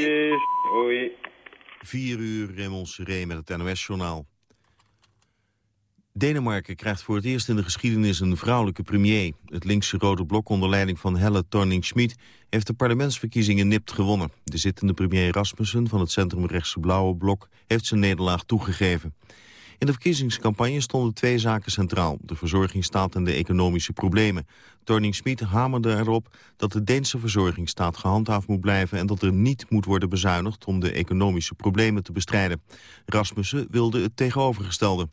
Groetjes. 4 uur Raymond Seré met het NOS-journaal. Denemarken krijgt voor het eerst in de geschiedenis een vrouwelijke premier. Het linkse rode blok onder leiding van Helle Thorning-Schmidt... heeft de parlementsverkiezingen nipt gewonnen. De zittende premier Rasmussen van het centrumrechtse blauwe blok... heeft zijn nederlaag toegegeven. In de verkiezingscampagne stonden twee zaken centraal. De verzorgingsstaat en de economische problemen. Thorning-Schmidt hamerde erop dat de Deense verzorgingsstaat gehandhaafd moet blijven... en dat er niet moet worden bezuinigd om de economische problemen te bestrijden. Rasmussen wilde het tegenovergestelde.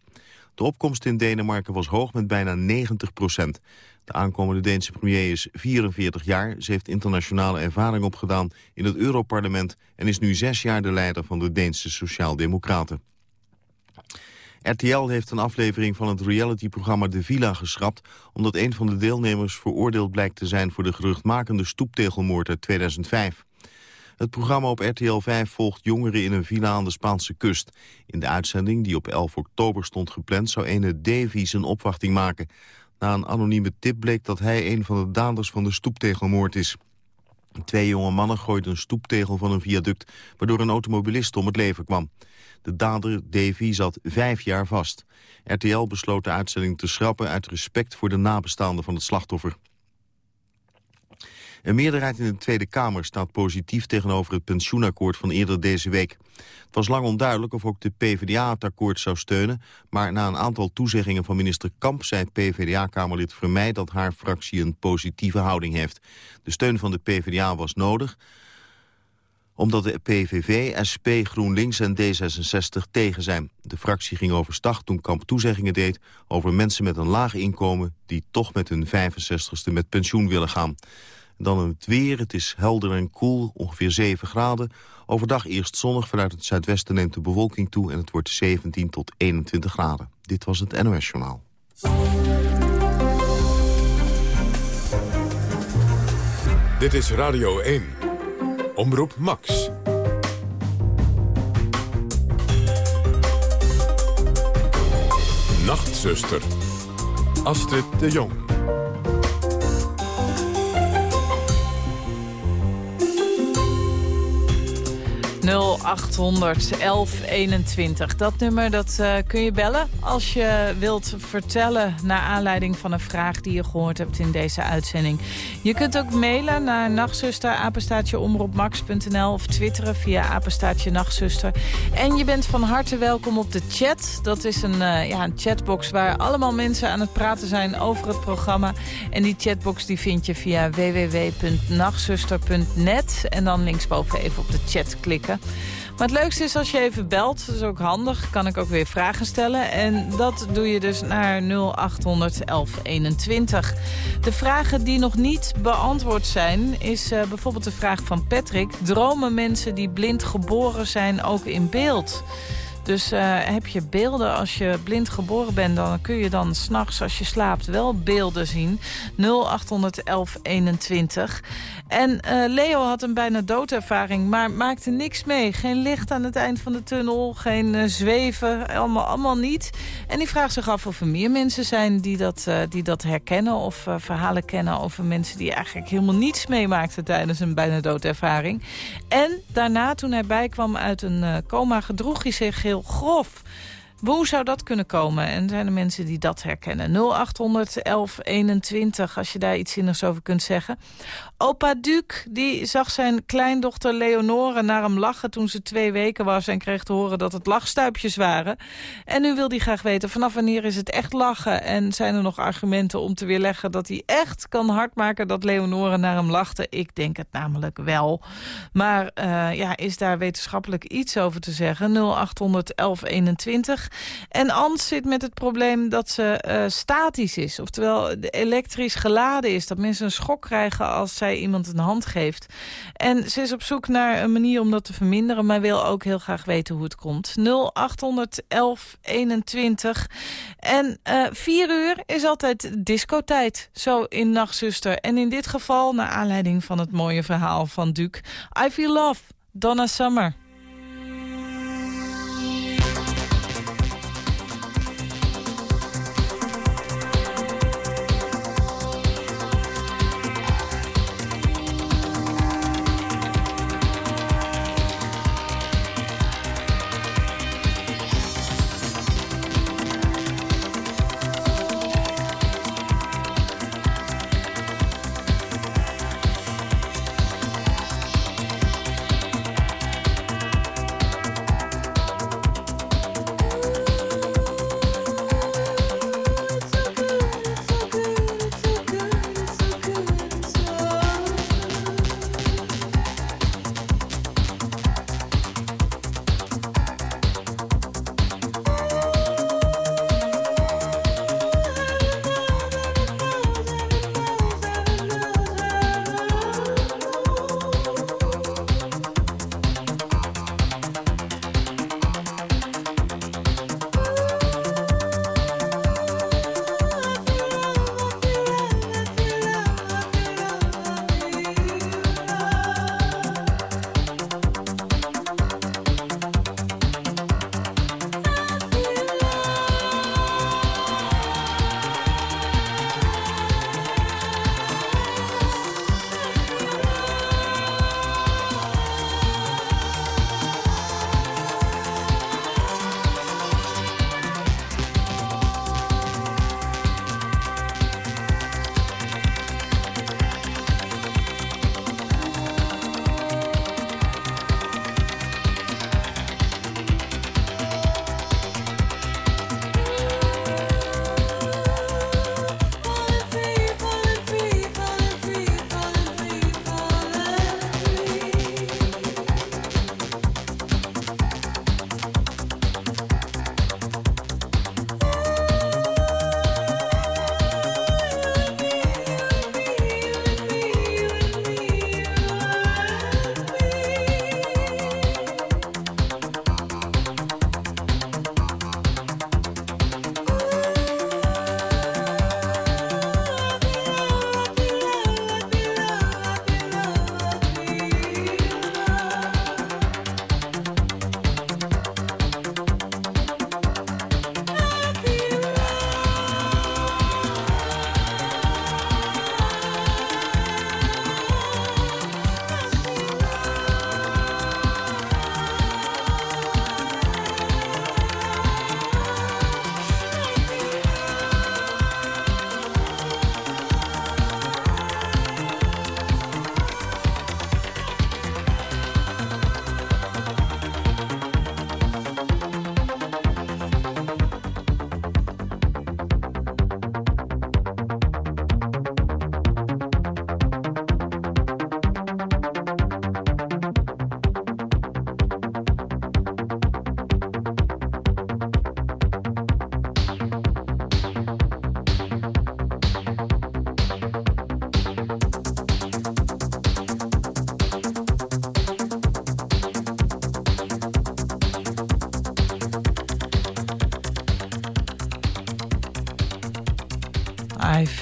De opkomst in Denemarken was hoog met bijna 90 procent. De aankomende Deense premier is 44 jaar. Ze heeft internationale ervaring opgedaan in het Europarlement... en is nu zes jaar de leider van de Deense Sociaaldemocraten. RTL heeft een aflevering van het realityprogramma De Villa geschrapt... omdat een van de deelnemers veroordeeld blijkt te zijn... voor de geruchtmakende stoeptegelmoord uit 2005. Het programma op RTL 5 volgt jongeren in een villa aan de Spaanse kust. In de uitzending, die op 11 oktober stond gepland... zou ene Davy zijn opwachting maken. Na een anonieme tip bleek dat hij een van de daders van de stoeptegelmoord is. Twee jonge mannen gooiden een stoeptegel van een viaduct... waardoor een automobilist om het leven kwam. De dader, Davy, zat vijf jaar vast. RTL besloot de uitzending te schrappen uit respect voor de nabestaanden van het slachtoffer. Een meerderheid in de Tweede Kamer staat positief tegenover het pensioenakkoord van eerder deze week. Het was lang onduidelijk of ook de PvdA het akkoord zou steunen, maar na een aantal toezeggingen van minister Kamp zei PvdA-kamerlid Vermeij dat haar fractie een positieve houding heeft. De steun van de PvdA was nodig, omdat de PVV, SP, GroenLinks en D66 tegen zijn. De fractie ging overstag toen Kamp toezeggingen deed over mensen met een laag inkomen die toch met hun 65ste met pensioen willen gaan. Dan het weer, het is helder en koel, ongeveer 7 graden. Overdag eerst zonnig, vanuit het zuidwesten neemt de bewolking toe... en het wordt 17 tot 21 graden. Dit was het NOS Journaal. Dit is Radio 1. Omroep Max. Nachtzuster. Astrid de Jong. 0800 1121. Dat nummer dat, uh, kun je bellen als je wilt vertellen... naar aanleiding van een vraag die je gehoord hebt in deze uitzending. Je kunt ook mailen naar nachtzuster, omroepmax.nl... of twitteren via apenstaatje nachtzuster. En je bent van harte welkom op de chat. Dat is een, uh, ja, een chatbox waar allemaal mensen aan het praten zijn over het programma. En die chatbox die vind je via www.nachtzuster.net. En dan linksboven even op de chat klikken. Maar het leukste is als je even belt. Dat is ook handig. Kan ik ook weer vragen stellen. En dat doe je dus naar 0800 1121. De vragen die nog niet beantwoord zijn... is uh, bijvoorbeeld de vraag van Patrick. Dromen mensen die blind geboren zijn ook in beeld? Dus uh, heb je beelden als je blind geboren bent... dan kun je dan s'nachts als je slaapt wel beelden zien. 081121. En uh, Leo had een bijna doodervaring, maar maakte niks mee. Geen licht aan het eind van de tunnel, geen uh, zweven, allemaal, allemaal niet. En die vraagt zich af of er meer mensen zijn die dat, die dat herkennen... of verhalen kennen over mensen die eigenlijk helemaal niets meemaakten... tijdens een bijna doodervaring. En daarna, toen hij bijkwam uit een coma, gedroeg hij zich heel grof. Hoe zou dat kunnen komen? En zijn er mensen die dat herkennen? 0800 1121, als je daar iets zinnigs over kunt zeggen. Opa Duc die zag zijn kleindochter Leonore naar hem lachen... toen ze twee weken was en kreeg te horen dat het lachstuipjes waren. En nu wil hij graag weten, vanaf wanneer is het echt lachen? En zijn er nog argumenten om te weerleggen dat hij echt kan hardmaken... dat Leonore naar hem lachte? Ik denk het namelijk wel. Maar uh, ja, is daar wetenschappelijk iets over te zeggen? 0800 1121. En Ans zit met het probleem dat ze uh, statisch is. Oftewel elektrisch geladen is. Dat mensen een schok krijgen als zij iemand een hand geeft. En ze is op zoek naar een manier om dat te verminderen. Maar wil ook heel graag weten hoe het komt. 0800 1121. En uh, eh, 4 uur is altijd discotijd. Zo in Nachtzuster. En in dit geval, naar aanleiding van het mooie verhaal van Duke. I Feel Love, Donna Summer.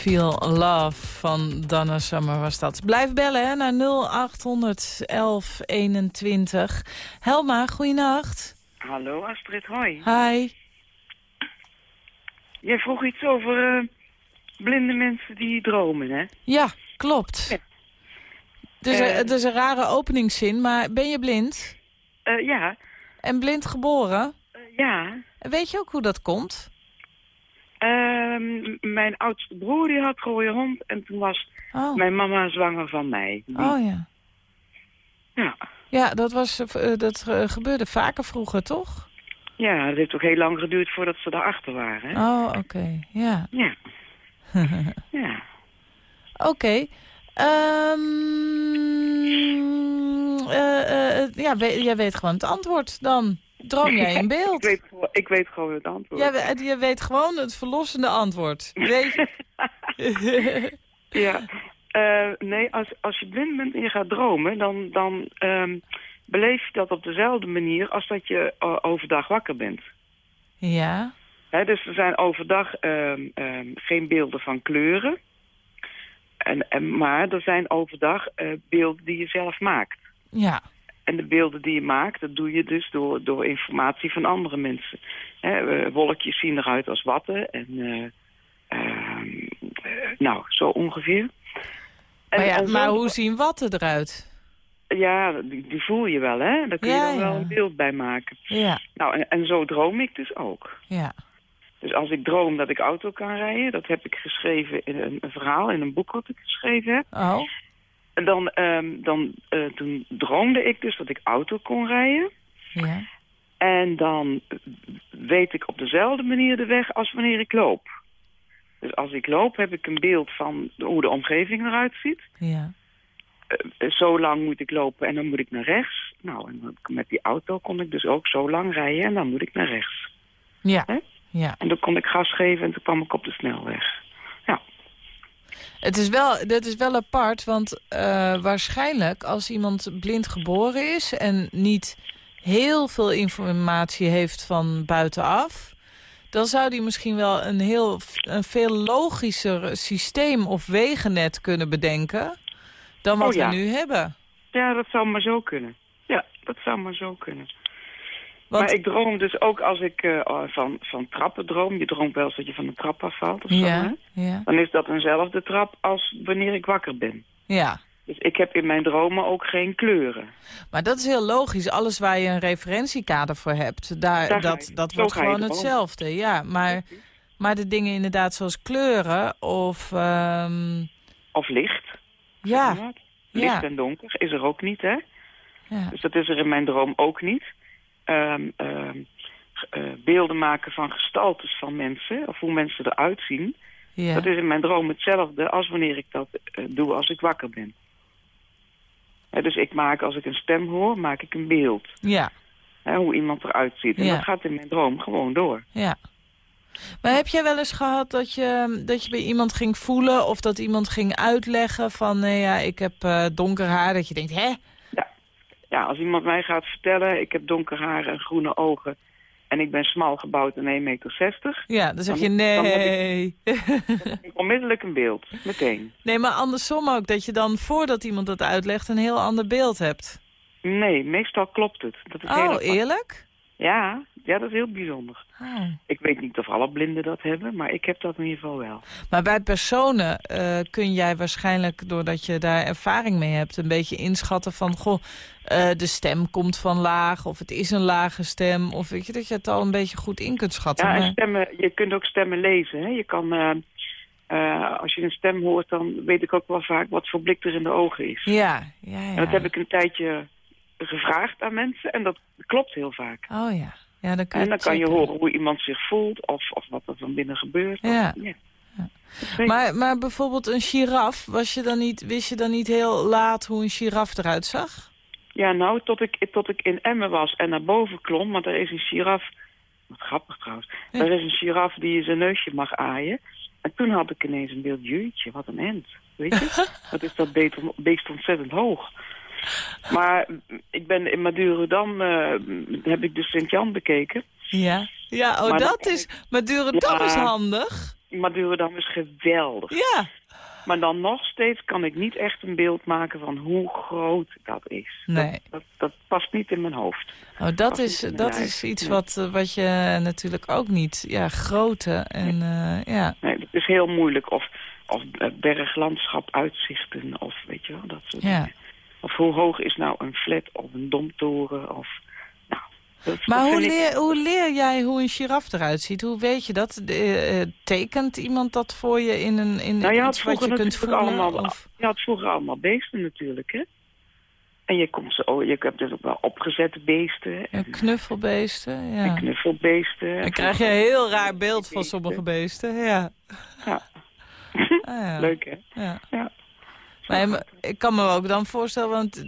Feel Love van Donna Summer was dat. Blijf bellen hè, naar 0800 1121. Helma, goeienacht. Hallo Astrid, hoi. Hi. Jij vroeg iets over uh, blinde mensen die dromen, hè? Ja, klopt. Ja. Dus uh, het is een rare openingszin, maar ben je blind? Uh, ja. En blind geboren? ja. Weet je ook hoe dat komt? Ehm, mijn oudste broer die had rode hond en toen was oh. mijn mama zwanger van mij. Oh ja. Ja. Ja, dat, was, dat gebeurde vaker vroeger, toch? Ja, het heeft ook heel lang geduurd voordat ze daarachter waren. Hè? Oh, oké. Ja. Ja. ja. Oké. Okay. Um, uh, ja, we, jij weet gewoon het antwoord dan. Droom jij in beeld? ik, weet, ik weet gewoon het antwoord. Ja, je weet gewoon het verlossende antwoord. Weet ja. Uh, nee, als, als je blind bent en je gaat dromen, dan, dan um, beleef je dat op dezelfde manier als dat je overdag wakker bent. Ja. He, dus er zijn overdag um, um, geen beelden van kleuren. En, en, maar er zijn overdag uh, beelden die je zelf maakt. Ja. En de beelden die je maakt, dat doe je dus door, door informatie van andere mensen. He, wolkjes zien eruit als watten. En, uh, uh, nou, zo ongeveer. En, maar, ja, maar hoe zien watten eruit? Ja, die, die, voel je wel, hè? Daar kun je ja, dan wel ja. een beeld bij maken. Ja. Nou, en, en zo droom ik dus ook. Ja. Dus als ik droom dat ik auto kan rijden, dat heb ik geschreven in een, een verhaal, in een boek wat ik geschreven heb. Oh. En dan, um, dan uh, toen droomde ik dus dat ik auto kon rijden. Ja. En dan weet ik op dezelfde manier de weg als wanneer ik loop. Dus als ik loop heb ik een beeld van hoe de omgeving eruit ziet. Ja. Uh, zo lang moet ik lopen en dan moet ik naar rechts. Nou, en met die auto kon ik dus ook zo lang rijden en dan moet ik naar rechts. Ja. He? ja. En dan kon ik gas geven en toen kwam ik op de snelweg. Het is wel, dat is wel apart, want uh, waarschijnlijk als iemand blind geboren is... en niet heel veel informatie heeft van buitenaf... dan zou die misschien wel een, heel, een veel logischer systeem of wegennet kunnen bedenken... dan wat oh, ja. we nu hebben. Ja, dat zou maar zo kunnen. Ja, dat zou maar zo kunnen. Want... Maar ik droom dus ook als ik uh, van, van trappen droom. Je droomt wel eens dat je van een trap afvalt of ja, zo, hè? Ja. Dan is dat eenzelfde trap als wanneer ik wakker ben. Ja. Dus ik heb in mijn dromen ook geen kleuren. Maar dat is heel logisch. Alles waar je een referentiekader voor hebt, daar, daar dat, dat wordt gewoon hetzelfde. Ja, maar, maar de dingen inderdaad zoals kleuren of... Um... Of licht. Ja. Licht ja. en donker is er ook niet, hè? Ja. Dus dat is er in mijn droom ook niet. Um, um, uh, beelden maken van gestaltes van mensen, of hoe mensen eruit zien. Ja. Dat is in mijn droom hetzelfde als wanneer ik dat uh, doe als ik wakker ben. He, dus ik maak, als ik een stem hoor, maak ik een beeld. Ja. He, hoe iemand eruit ziet. En Ja. dat gaat in mijn droom gewoon door. Ja. Maar heb jij wel eens gehad dat je, dat je bij iemand ging voelen... of dat iemand ging uitleggen van... nee ja, ik heb uh, donker haar, dat je denkt, hè? Ja, als iemand mij gaat vertellen, ik heb donker haar en groene ogen... en ik ben smal gebouwd en 1,60 meter... Ja, dan zeg je Dan- nee. dan heb ik onmiddellijk een beeld, meteen. nee, maar andersom ook, dat je dan voordat iemand dat uitlegt... een heel ander beeld hebt. Nee, meestal klopt het. Dat is heel Oh, apart. eerlijk? Ja, ja, dat is heel bijzonder. Oh. Ik weet niet of alle blinden dat hebben, maar ik heb dat in ieder geval wel. Maar bij personen eh, kun jij waarschijnlijk, doordat je daar ervaring mee hebt... een beetje inschatten van, goh, eh, de stem komt van laag... of het is een lage stem, of weet je, dat je het al een beetje goed in kunt schatten. Ja, en stemmen, je kunt ook stemmen lezen. Hè? Je kan, eh, als je een stem hoort, dan weet ik ook wel vaak wat voor blik er in de ogen is. Ja, ja, ja. En dat heb ik een tijdje gevraagd aan mensen en dat klopt heel vaak. Oh ja. ja dan kun En dan kan je horen hoe iemand zich voelt of, of wat er van binnen gebeurt. Ja. Of- Ja. Dat ik. Maar, maar bijvoorbeeld een giraf, was je dan niet, wist je dan niet heel laat hoe een giraf eruit zag? Ja, nou, tot ik, tot ik in Emmen was en naar boven klom, want er is een giraf... Wat grappig trouwens. Ja. Er is een giraf die zijn neusje mag aaien. En toen had ik ineens een beeld, jeetje, wat een end. Weet je? Wat is dat beest, beest ontzettend hoog. Maar ik ben in Madurodam, eh, heb ik de Sint-Jan bekeken. Ja. Ja, oh Maar dat dan- is... Maar Durendam Ja. is handig. Madurodam is geweldig. Ja. Maar dan nog steeds kan ik niet echt een beeld maken van hoe groot dat is. Nee. Dat, dat, dat past niet in mijn hoofd. Oh, dat Past is, dat is iets Nee. wat, eh, wat je natuurlijk ook niet... Ja, grootte en eh, ja. Nee, het is heel moeilijk. Of, of berglandschap uitzichten of weet je wel, dat soort Ja. dingen. Of hoe hoog is nou een flat of een domtoren of... Nou, dat, Maar dat hoe ik- leer, hoe leer jij hoe een giraf eruit ziet? Hoe weet je dat? Eh, tekent iemand dat voor je in, een, in Nou, je had iets wat je vroeger kunt voelen? allemaal, Of, je had vroeger allemaal beesten natuurlijk, hè? En je, komt zo, je hebt dus ook wel opgezette beesten en, knuffelbeesten, en ja. knuffelbeesten. Dan krijg je een heel raar beeld van sommige beesten, ja. Ja. Ah, ja. Leuk, hè? Ja. Ja. Maar ik kan me ook dan voorstellen, want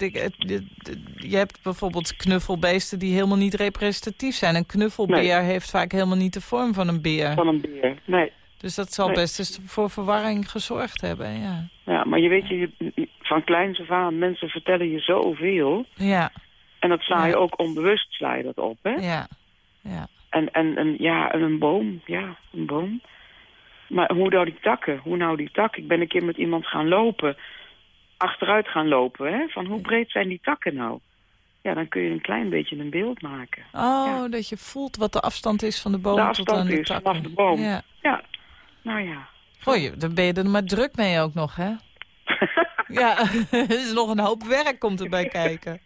je hebt bijvoorbeeld knuffelbeesten die helemaal niet representatief zijn. Een knuffelbeer Nee. heeft vaak helemaal niet de vorm van een beer. Van een beer. Nee. Dus dat zal Nee. best eens voor verwarring gezorgd hebben, ja. Ja, maar je weet, je, van kleins af aan, mensen vertellen je zoveel. Ja, En dat sla je Ja. ook onbewust sla je dat op, hè? ja, ja. En, en, en ja, en een boom. Ja, een boom. Maar hoe nou die takken? Hoe nou die takken? Ik ben een keer met iemand gaan lopen. Achteruit gaan lopen, hè? Van hoe breed zijn die takken nou? Ja, dan kun je een klein beetje een beeld maken. Oh, Ja. dat je voelt wat de afstand is van de boom De tot aan de is takken. vanaf de boom. Ja. Ja, nou ja. Goh, dan ben je er maar druk mee ook nog, hè? Ja, er is nog een hoop werk komt erbij kijken.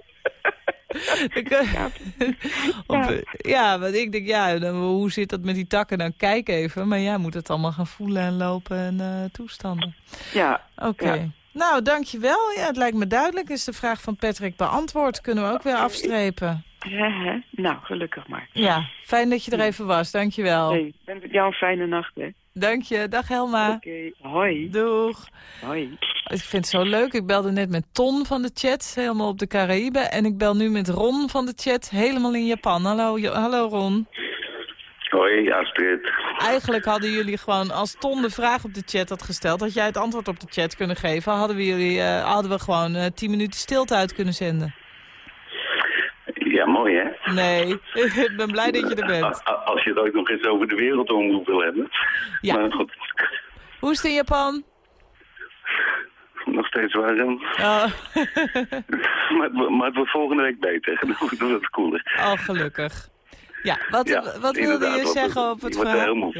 Op- ja, want ik denk, ja, dan, hoe zit dat met die takken? Dan kijk even. Maar ja, moet het allemaal gaan voelen en lopen en eh, toestanden. Ja, Oké. Ja. Nou, dankjewel. Ja, het lijkt me duidelijk. Is de vraag van Patrick beantwoord? Kunnen we ook weer afstrepen. nou, gelukkig maar. Ja, fijn dat je er even was. Dankjewel. Ik jou een fijne nacht, hè? Dank je. Dag Helma. Oké, hoi. Doeg. Hoi. Ik vind het zo leuk. Ik belde net met Ton van de chat, helemaal op de Caraïbe. En ik bel nu met Ron van de chat, helemaal in Japan. Hallo, hallo Ron. Hoi Astrid. Eigenlijk hadden jullie gewoon, als Ton de vraag op de chat had gesteld... had jij het antwoord op de chat kunnen geven. Hadden we, jullie, eh, hadden we gewoon eh, tien minuten stilte uit kunnen zenden. Ja, mooi hè? Nee, ik ben blij dat je er bent. Als je het ook nog eens over de wereldomroep wil hebben. Ja. Maar goed, Hoe is het in Japan? nog steeds warm. Oh, maar, maar het wordt volgende week beter. Dan wordt het cooler. oh gelukkig. Ja, wat, Ja, wat wilde je zeggen op het er verhaal?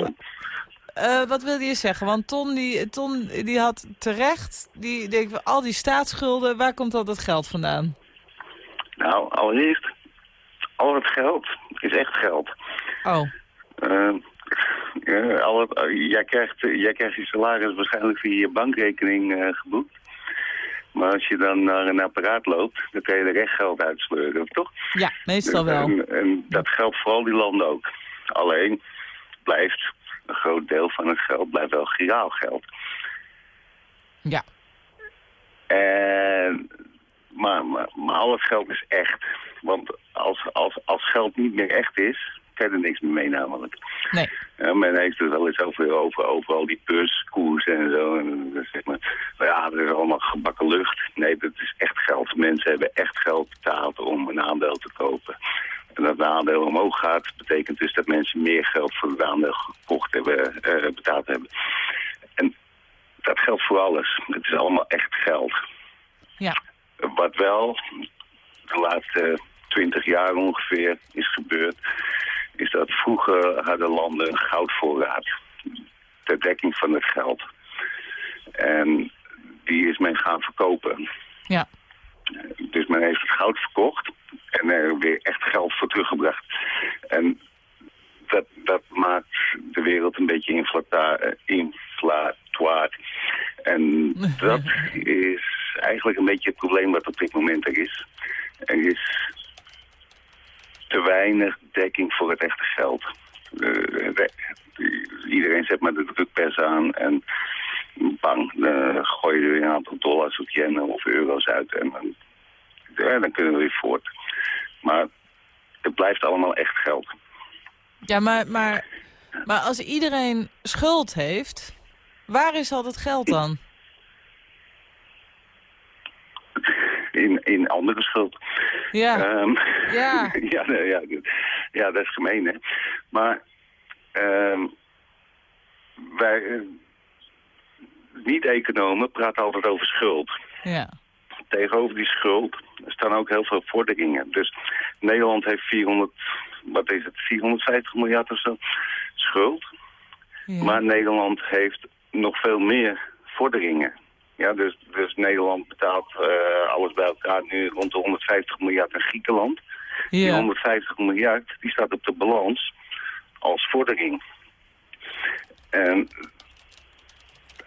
Eh, wat wilde je zeggen? Want Ton, die, Ton die had terecht, die denkt, al die staatsschulden, waar komt al dat geld vandaan? Nou, allereerst, al het geld is echt geld. Oh, Eh, ja, al het, eh, jij, krijgt, eh, jij krijgt je salaris waarschijnlijk via je bankrekening eh, geboekt. Maar als je dan naar een apparaat loopt, dan kan je er echt geld uitsleuren, toch? ja, meestal wel. En, en dat geldt voor al die landen ook. Alleen blijft een groot deel van het geld blijft wel giraal geld. Ja, En, maar, maar, maar al het geld is echt. Want als, als, als geld niet meer echt is, kan je er niks meer mee namelijk. nee. Ja, men heeft het wel eens over, over, over al die beurskoersen en zo. En zegt men, nou ja, dat is allemaal gebakken dat is echt geld. Mensen hebben echt geld betaald om een aandeel te kopen. En dat de aandeel omhoog gaat, betekent dus dat mensen meer geld voor het aandeel gekocht hebben, eh, betaald hebben. En dat geldt voor alles. Het is allemaal echt geld. Ja, Wat wel de laatste twintig jaar ongeveer is gebeurd, is dat vroeger hadden landen een goudvoorraad ter dekking van het geld. En die is men gaan verkopen. ja, Dus men heeft het goud verkocht en er weer echt geld voor teruggebracht. En dat, dat maakt de wereld een beetje inflata- eh, inflatoire. En dat is eigenlijk een beetje het probleem wat op dit moment er is. Er is te weinig dekking voor het echte geld. Eh, de- iedereen zet maar de drukpers aan en bang, dan gooi je er weer een aantal dollars of yen of euro's uit en dan, ja, dan kunnen we weer voort. Maar het blijft allemaal echt geld. Ja maar, maar, maar als iedereen schuld heeft, waar is al dat geld dan? In, in andere schuld. Ja, Ehm, Ja. ja, nee, ja, dat- ja, dat is gemeen, hè. Maar ehm, wij, eh, niet-economen praten altijd over schuld. Ja. Tegenover die schuld staan ook heel veel vorderingen. Dus Nederland heeft 400, wat is het, 450 miljard of zo schuld. ja. Maar Nederland heeft nog veel meer vorderingen. Ja, dus, dus Nederland betaalt eh, alles bij elkaar nu rond de 150 miljard aan Griekenland. Die ja. 150 miljard die staat op de balans als vordering. En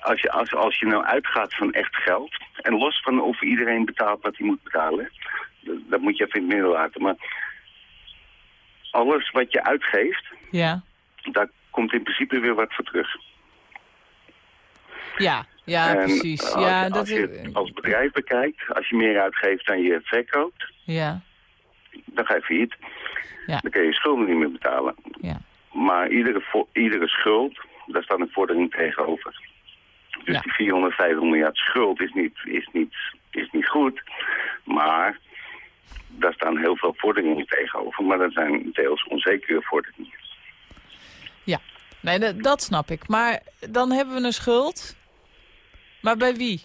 als je, als, als je nou uitgaat van echt geld... en los van of iedereen betaalt wat hij moet betalen... dat, dat moet je even in het midden laten. Maar alles wat je uitgeeft, Ja. daar komt in principe weer wat voor terug. Ja, ja En precies. als, ja, als dat je het als bedrijf bekijkt, als je meer uitgeeft dan je verkoopt... Ja, dan ga je failliet. Ja. Dan kun je je schulden niet meer betalen. ja. Maar iedere, iedere schuld, daar staat een vordering tegenover. Dus Ja. die 450 miljard schuld is niet, is, niet, is niet goed. Maar daar staan heel veel vorderingen tegenover. Maar dat zijn deels onzekere vorderingen. Ja, nee, dat, snap ik. Maar dan hebben we een schuld. Maar bij wie?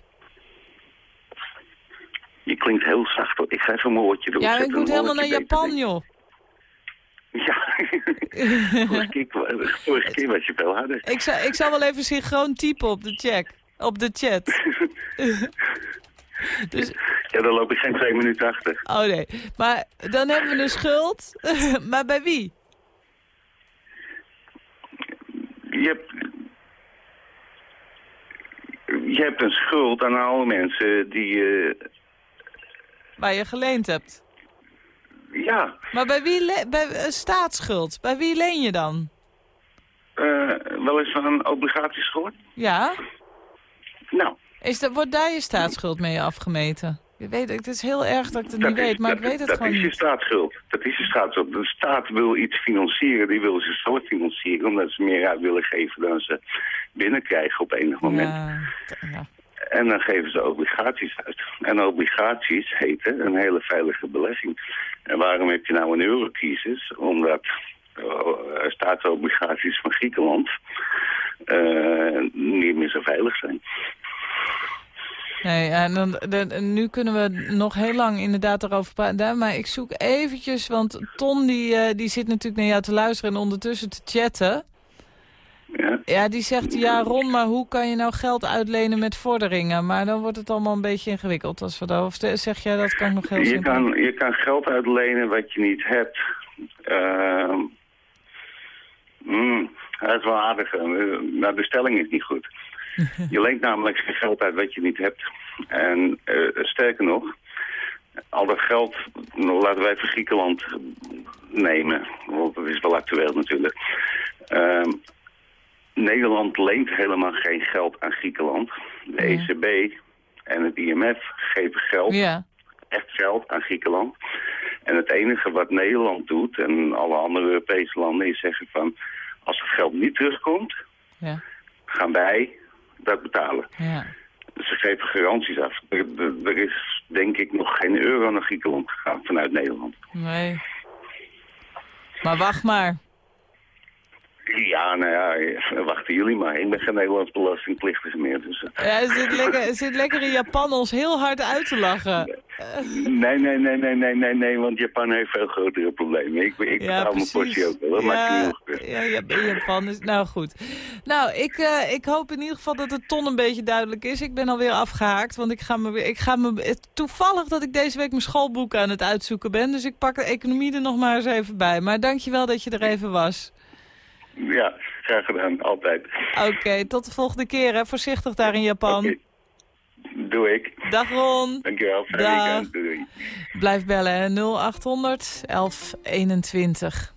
Je klinkt heel zacht. hoor. Ik ga even mijn oortje erop Ja, ik moet helemaal naar Japan, joh. Ja, vorige keer, was je veel harder. Ik zal, ik zal wel even synchroon typen op de, check, op de chat. dus, Ja, dan loop ik geen twee minuten achter. oh nee. Maar dan hebben we een schuld. maar bij wie? Je hebt, je hebt een schuld aan alle mensen die... eh, Waar je geleend hebt. ja, Maar bij wie? Bij eh, staatsschuld. Bij wie leen je dan? eh, wel eens van obligaties gehoord? Ja? Nou, Is dat, wordt daar je staatsschuld mee afgemeten? Je weet, het is heel erg dat ik het dat niet is, weet, maar dat, ik weet het dat gewoon is je niet. staatsschuld. Dat is je staatsschuld. De staat wil iets financieren, die wil zichzelf financieren... omdat ze meer uit willen geven dan ze binnenkrijgen op enig moment. Ja, t- ja. En dan geven ze obligaties uit. En obligaties heten een hele veilige belegging. En waarom heb je nou een eurocrisis? Omdat uh, staatsobligaties van Griekenland eh, niet meer zo veilig zijn. Nee, en dan, dan- nu kunnen we nog heel lang inderdaad erover praten. Maar ik zoek eventjes, want Ton die, eh, die zit natuurlijk naar jou te luisteren en ondertussen te chatten. Ja? Ja, die zegt, ja Ron, maar hoe kan je nou geld uitlenen met vorderingen? Maar dan wordt het allemaal een beetje ingewikkeld. Als we dat, of zeg jij, dat kan nog heel Je kan, je kan geld uitlenen wat je niet hebt. Ehm mm, dat is wel aardig. eh, Maar de stelling is niet goed. Je leent namelijk geen geld uit wat je niet hebt. En eh, sterker nog, al dat geld, laten wij voor Griekenland nemen. Want dat is wel actueel natuurlijk. Ehm, Nederland leent helemaal geen geld aan Griekenland. De Ja. ECB en het IMF geven geld Ja, echt geld aan Griekenland. En het enige wat Nederland doet en alle andere Europese landen is zeggen van... als het geld niet terugkomt, ja, gaan wij dat betalen. ja. Ze geven garanties af. Er, er- er is denk ik nog geen euro naar Griekenland gegaan vanuit Nederland. Nee. Maar wacht maar. Ja, nou ja, wachten jullie maar. Ik ben geen Nederlands belastingplichtige meer. Dus, eh, Ja, hij zit lekker, hij zit lekker in Japan ons heel hard uit te lachen. nee, nee, nee, nee, nee, nee, nee, want Japan heeft veel grotere problemen. Ik, ik betaal mijn portie ook wel, niet heel goed. ja, ja, Japan is... Nou, goed. Nou, ik, eh, ik hoop in ieder geval dat het ton een beetje duidelijk is. Ik ben alweer afgehaakt, want ik ga me weer... Ik ga me, toevallig dat ik deze week mijn schoolboeken aan het uitzoeken ben. Dus ik pak de economie er nog maar eens even bij. Maar dankjewel dat je er even was. Ja, graag gedaan, altijd. Oké, tot de volgende keer. Hè. Voorzichtig daar in Japan. Doe ik. Dag Ron. Dankjewel. Fijn Dag. Doei. Blijf bellen, hè. 0800 1121.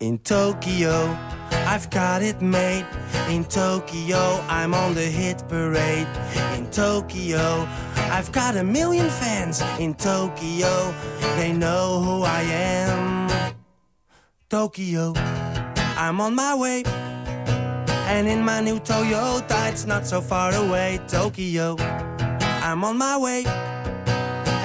In Tokyo, I've got it made. In Tokyo, I'm on the hit parade. In Tokyo, I've got a million fans. In Tokyo, they know who I am. Tokyo, I'm on my way. And in my new Toyota, it's not so far away. Tokyo, I'm on my way.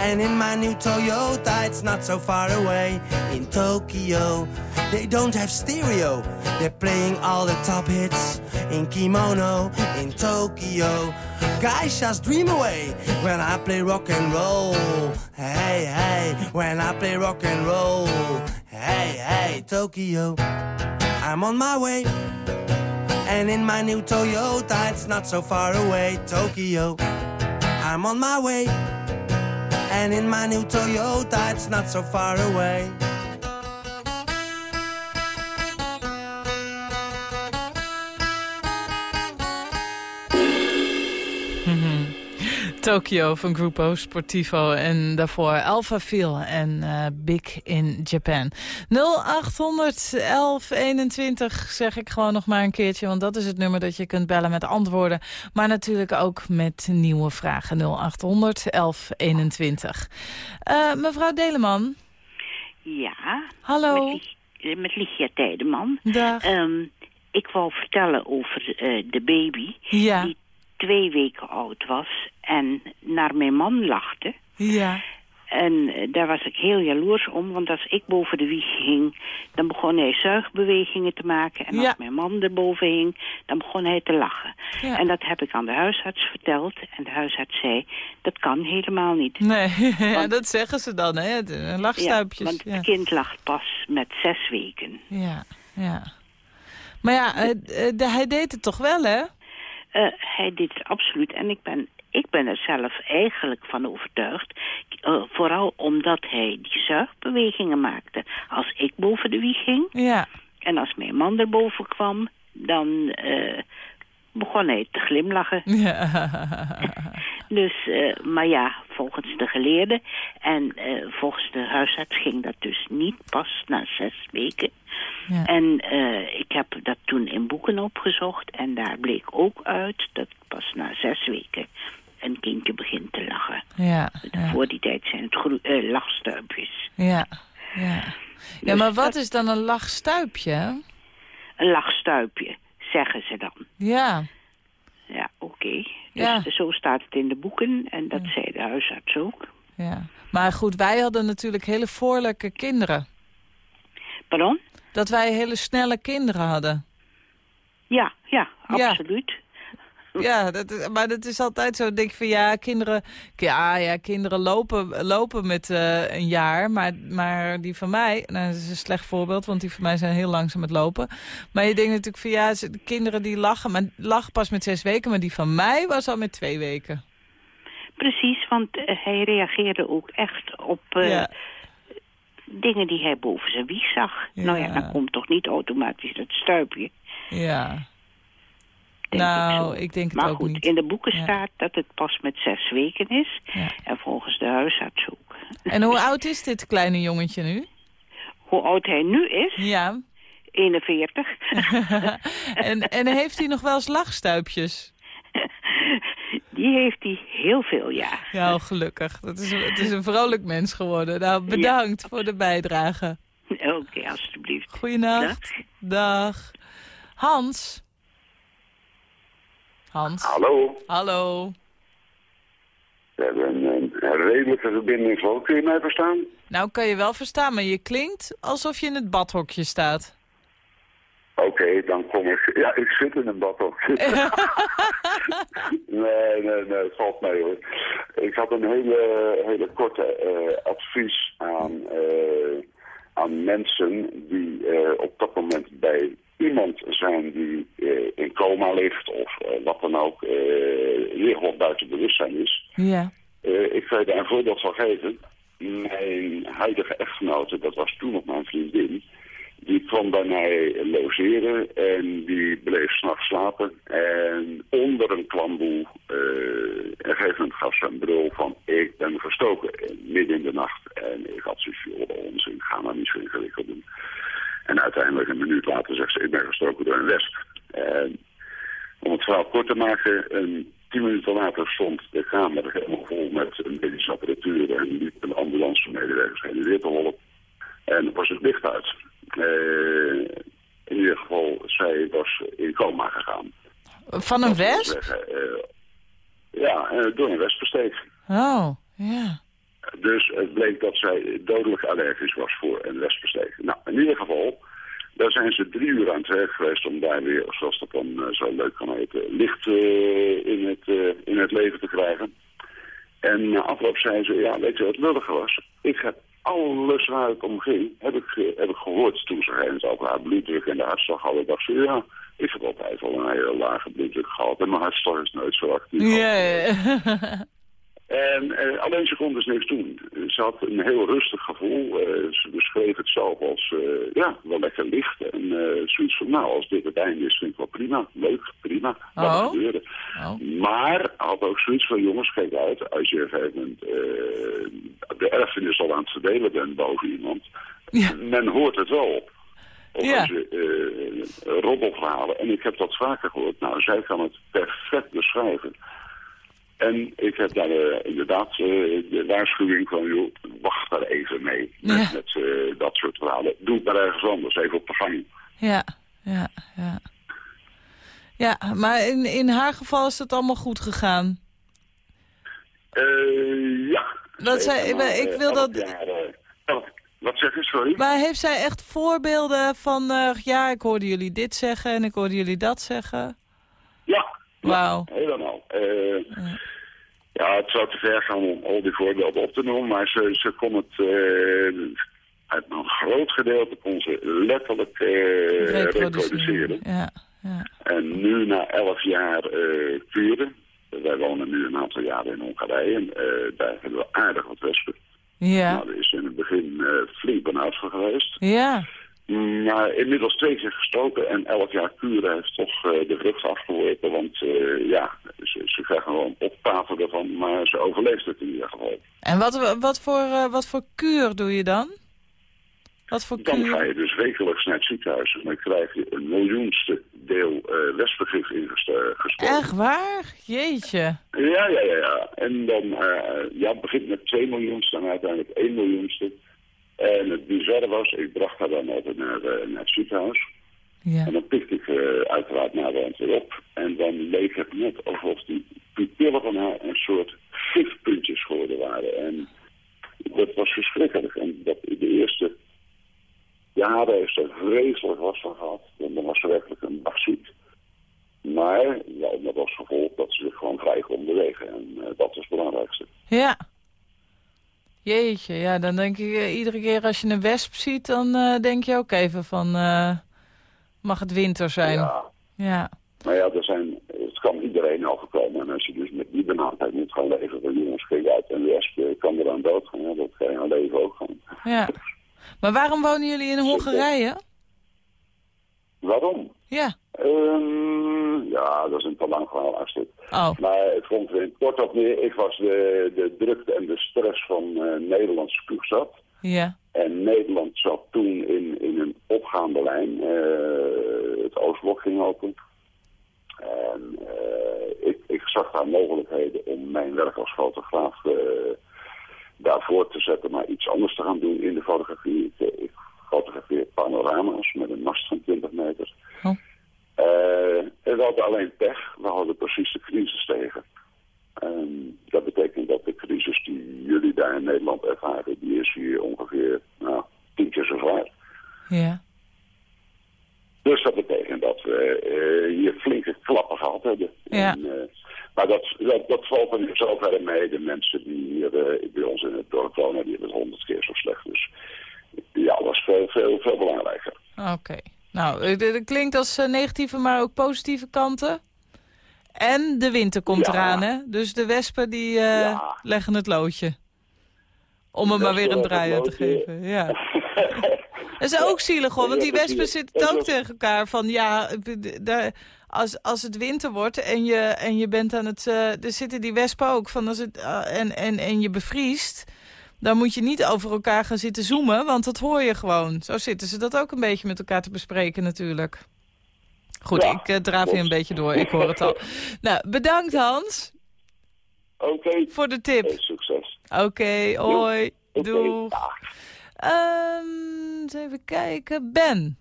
And in my new Toyota, it's not so far away. In Tokyo, they don't have stereo. They're playing all the top hits in kimono. In Tokyo, guys just dream away when I play rock and roll. Hey, hey, when I play rock and roll. Hey, hey, Tokyo, I'm on my way. And in my new Toyota, it's not so far away. Tokyo, I'm on my way. And in my new Toyota, it's not so far away. Tokyo van Grupo Sportivo en daarvoor Alphaville en eh, Big in Japan. 0800 1121 zeg ik gewoon nog maar een keertje, want dat is het nummer dat je kunt bellen met antwoorden. Maar natuurlijk ook met nieuwe vragen. 0800 1121. Eh, mevrouw Deleman. Ja. Hallo. Met, met Ligia Tijdeman. Dag. Ehm, ik wou vertellen over eh, de baby Ja, die twee weken oud was en naar mijn man lachte. ja. En eh, daar was ik heel jaloers om, want als ik boven de wieg hing, dan begon hij zuigbewegingen te maken. En Ja. als mijn man erboven hing, dan begon hij te lachen. Ja. En dat heb ik aan de huisarts verteld. En de huisarts zei, dat kan helemaal niet. Nee, ja, Want- dat zeggen ze dan, hè? Lachstuipjes. want het kind lacht pas met zes weken. ja. ja. Maar ja, eh, eh, hij deed het toch wel, hè? Eh, hij deed het absoluut. En ik ben, ik ben er zelf eigenlijk van overtuigd. eh, vooral omdat hij die zuigbewegingen maakte. Als ik boven de wieg ging Ja. en als mijn man erboven kwam... dan eh, begon hij te glimlachen. ja. Dus, eh, maar ja, volgens de geleerden en eh, volgens de huisarts ging dat dus niet pas na zes weken. Ja. En eh, ik heb dat toen in boeken opgezocht en daar bleek ook uit dat pas na zes weken een kindje begint te lachen. Ja, ja, Voor die tijd zijn het eh, lachstuipjes. ja, ja. Ja, Dus maar wat is dan een lachstuipje? Een lachstuipje, zeggen ze dan. Ja, Ja, oké. Dus Ja. zo staat het in de boeken en dat zei de huisarts ook. ja. Maar goed, wij hadden natuurlijk hele voorlijke kinderen. Pardon? Dat wij hele snelle kinderen hadden. Ja, Ja. absoluut. Ja, dat, is- maar dat is altijd zo. Ik denk van ja, kinderen, ja, ja, kinderen lopen, lopen met eh, een jaar. Maar, maar die van mij, nou, dat is een slecht voorbeeld, want die van mij zijn heel langzaam met lopen. Maar je denkt natuurlijk van ja, de kinderen die lachen, maar lachen pas met zes weken. Maar die van mij was al met twee weken. Precies, want eh, hij reageerde ook echt op eh, Ja. dingen die hij boven zijn wieg zag. Ja. Nou ja, dan komt toch niet automatisch dat stuipje. Ja. Denk nou, ik, denk het maar ook goed, niet. in de boeken Ja. staat dat het pas met zes weken is. Ja. En volgens de huisarts ook. En hoe oud is dit kleine jongetje nu? Hoe oud hij nu is? Ja. 41. en, en heeft hij nog wel eens lachstuipjes? Die heeft hij heel veel, ja. Ja, oh, gelukkig. Dat is, het is een vrolijk mens geworden. Nou, bedankt voor de bijdrage. Oké, alstublieft. Goeienacht. Dag. Hans. Hans. Hallo, Hallo. we hebben een, een redelijke verbinding voor. Kun je mij verstaan? Nou kan je wel verstaan, maar je klinkt alsof je in het badhokje staat. Oké, dan kom ik. Ja, ik zit in een badhok. nee, nee, nee, valt mee hoor. Ik had een hele, hele korte eh, advies aan, eh, aan mensen die eh, op dat moment bij iemand zijn die eh, in coma ligt of eh, wat dan ook, in ieder geval buiten bewustzijn is. Ja. Eh, ik ga je daar een voorbeeld van geven. Mijn huidige echtgenote, dat was toen nog mijn vriendin, die kwam bij mij logeren en die bleef s'nachts slapen. En onder een klamboe, op een gegeven moment gaf ze een brul van ik ben gestoken. En midden in de nacht. En ik had zoiets van, oh, onzin, ga maar niet zo ingewikkeld doen. En uiteindelijk een minuut later zegt ze, ik ben gestoken door een wesp. En om het verhaal kort te maken, een tien minuten later stond de kamer helemaal vol met medische apparatuur en liep een ambulance medewerkers heen en weer te hollen. En was het licht uit. Eh, in ieder geval, zij was in coma gegaan. Van een wesp? eh, ja, eh, door een wespensteek. Oh, ja. Dus het bleek dat zij dodelijk allergisch was voor een wespensteek. Nou, in ieder geval, daar zijn ze drie uur aan het werk geweest om daar weer, zoals dat dan eh, zo leuk kan heten, licht eh, in, het, eh, in het leven te krijgen. En na afloop zei ze, ja, weet je wat lullig was? Ik heb alles waar het om ging, heb ik, heb ik gehoord toen ze het over haar bloeddruk en de hartslag hadden. dacht ze, ja, ik heb altijd al een hele lage bloeddruk gehad en mijn hartslag is nooit zo actief. En eh, alleen ze kon dus niks doen. Ze had een heel rustig gevoel. Eh, ze beschreef het zelf als, eh, ja, wel lekker licht. En eh, zoiets van, nou, als dit het einde is, vind ik wel prima. Leuk, prima. Wat Oh. gebeurde. Oh. Maar had ook zoiets van, jongens, kijk uit. Als je op een gegeven moment de erfenis al aan het verdelen bent boven iemand. Ja. Men hoort het wel. Of Ja. als je. En ik heb dat vaker gehoord. Nou, zij kan het perfect beschrijven. En ik heb daar eh, inderdaad eh, de waarschuwing van, joh, wacht daar even mee. Met, Ja. met eh, dat soort verhalen. Doe het maar ergens anders, even op de gang. Ja, ja, ja. Ja, maar in, in haar geval is het allemaal goed gegaan. Eh, ja. Dat Ze zij- heeft maar, ik wil dat- wat zeg je, sorry? Maar heeft zij echt voorbeelden van... ja, ik hoorde jullie dit zeggen en ik hoorde jullie dat zeggen? Ja. Wauw. Helemaal. Eh, ja, het zou te ver gaan om al die voorbeelden op te noemen, maar ze, ze kon het eh, uit een groot gedeelte kon ze letterlijk eh, reproduceren. Ja, ja. En nu na elf jaar kuren, wij wonen nu een aantal jaren in Hongarije, en daar hebben we aardig wat wespen. Ja, Nou, er is in het begin eh, flink benauwd geweest. ja. Maar inmiddels twee keer gestoken en elf jaar kuren heeft toch eh, de vrucht afgeworpen. Want eh, ja, ze, ze krijgen wel een optaten ervan, maar ze overleeft het in ieder geval. En wat, wat, voor, eh, wat voor kuur doe je dan? Wat voor Dan ga kuur? je dus wekelijks naar het ziekenhuis en dan krijg je een miljoenste deel wespengif ingestoken. Echt waar? Jeetje. Ja, ja, ja, ja. En dan, ja, het begint met 2 miljoenste en uiteindelijk 1 miljoenste. En het bizarre was, ik bracht haar dan altijd naar, eh, naar het ziekenhuis. Ja. En dan pikte ik eh, uiteraard naderhand weer op. En dan leek het net alsof die pupillen van haar een soort gifpuntjes geworden waren. En dat was verschrikkelijk. En dat de eerste jaren heeft ze vreselijk last van gehad. En dan was ze werkelijk een ziek. Maar ja, dat was gevolg dat ze zich gewoon vrij kon bewegen. En eh, dat is het belangrijkste. Ja. Jeetje, ja, dan denk ik eh, iedere keer als je een wesp ziet, dan eh, denk je ook even van, eh, mag het winter zijn? Ja, Ja. Maar ja, er zijn, het kan iedereen overkomen. En als je dus met die benauwdheid moet gaan leven, dan jongens, kijk uit en de rest eh, kan eraan dood gaan. Dat kan je aan leven ook gaan. ja. Maar waarom wonen jullie in Hongarije? Waarom? Ja. Ehm, ja, dat is een te lang verhaal, Astrid. Oh, Maar het komt er in kort op neer. Ik was de, de drukte en de stress van uh, Nederland spuugzat. ja. En Nederland zat toen in, in een opgaande lijn. Eh, het Oostblok ging open. En eh, ik, ik zag daar mogelijkheden om mijn werk als fotograaf eh, daarvoor te zetten, maar iets anders te gaan doen in de fotografie. Ik, ik fotografeer panorama's met een mast van 20 meter. Hadden alleen pech. We hadden precies de crisis tegen. En dat betekent dat de crisis die jullie daar in Nederland ervaren, die is hier ongeveer nou, tien keer zo zwaar. Ja. Dus dat betekent dat we eh, hier flinke klappen gehad hebben. Ja. En, eh, maar dat, dat, dat valt er zo verder mee. De mensen die hier eh, bij ons in het dorp wonen, die hebben het honderd keer zo slecht. Dus ja, dat is veel, veel, veel belangrijker. Oké. Het het klinkt als eh, negatieve, maar ook positieve kanten. En de winter komt Ja. eraan, hè? Dus de wespen die eh, Ja. leggen het loodje. Om hem maar weer een draai te geven. Ja. Dat is ook zielig hoor, want die wespen zitten ook tegen elkaar van ja, daar, als, als het winter wordt en je, en je bent aan het, eh er zitten die wespen ook van als het, eh, en, en, en je bevriest, Dan moet je niet over elkaar gaan zitten zoomen, want dat hoor je gewoon. Zo zitten ze dat ook een beetje met elkaar te bespreken natuurlijk. Goed, Ja, ik eh, draaf hier een beetje door, ik hoor het al. nou, bedankt Hans Oké, voor de tip. eh, succes. Oké, hoi, Oké, doeg. dag. Ehm, eens even kijken, Ben.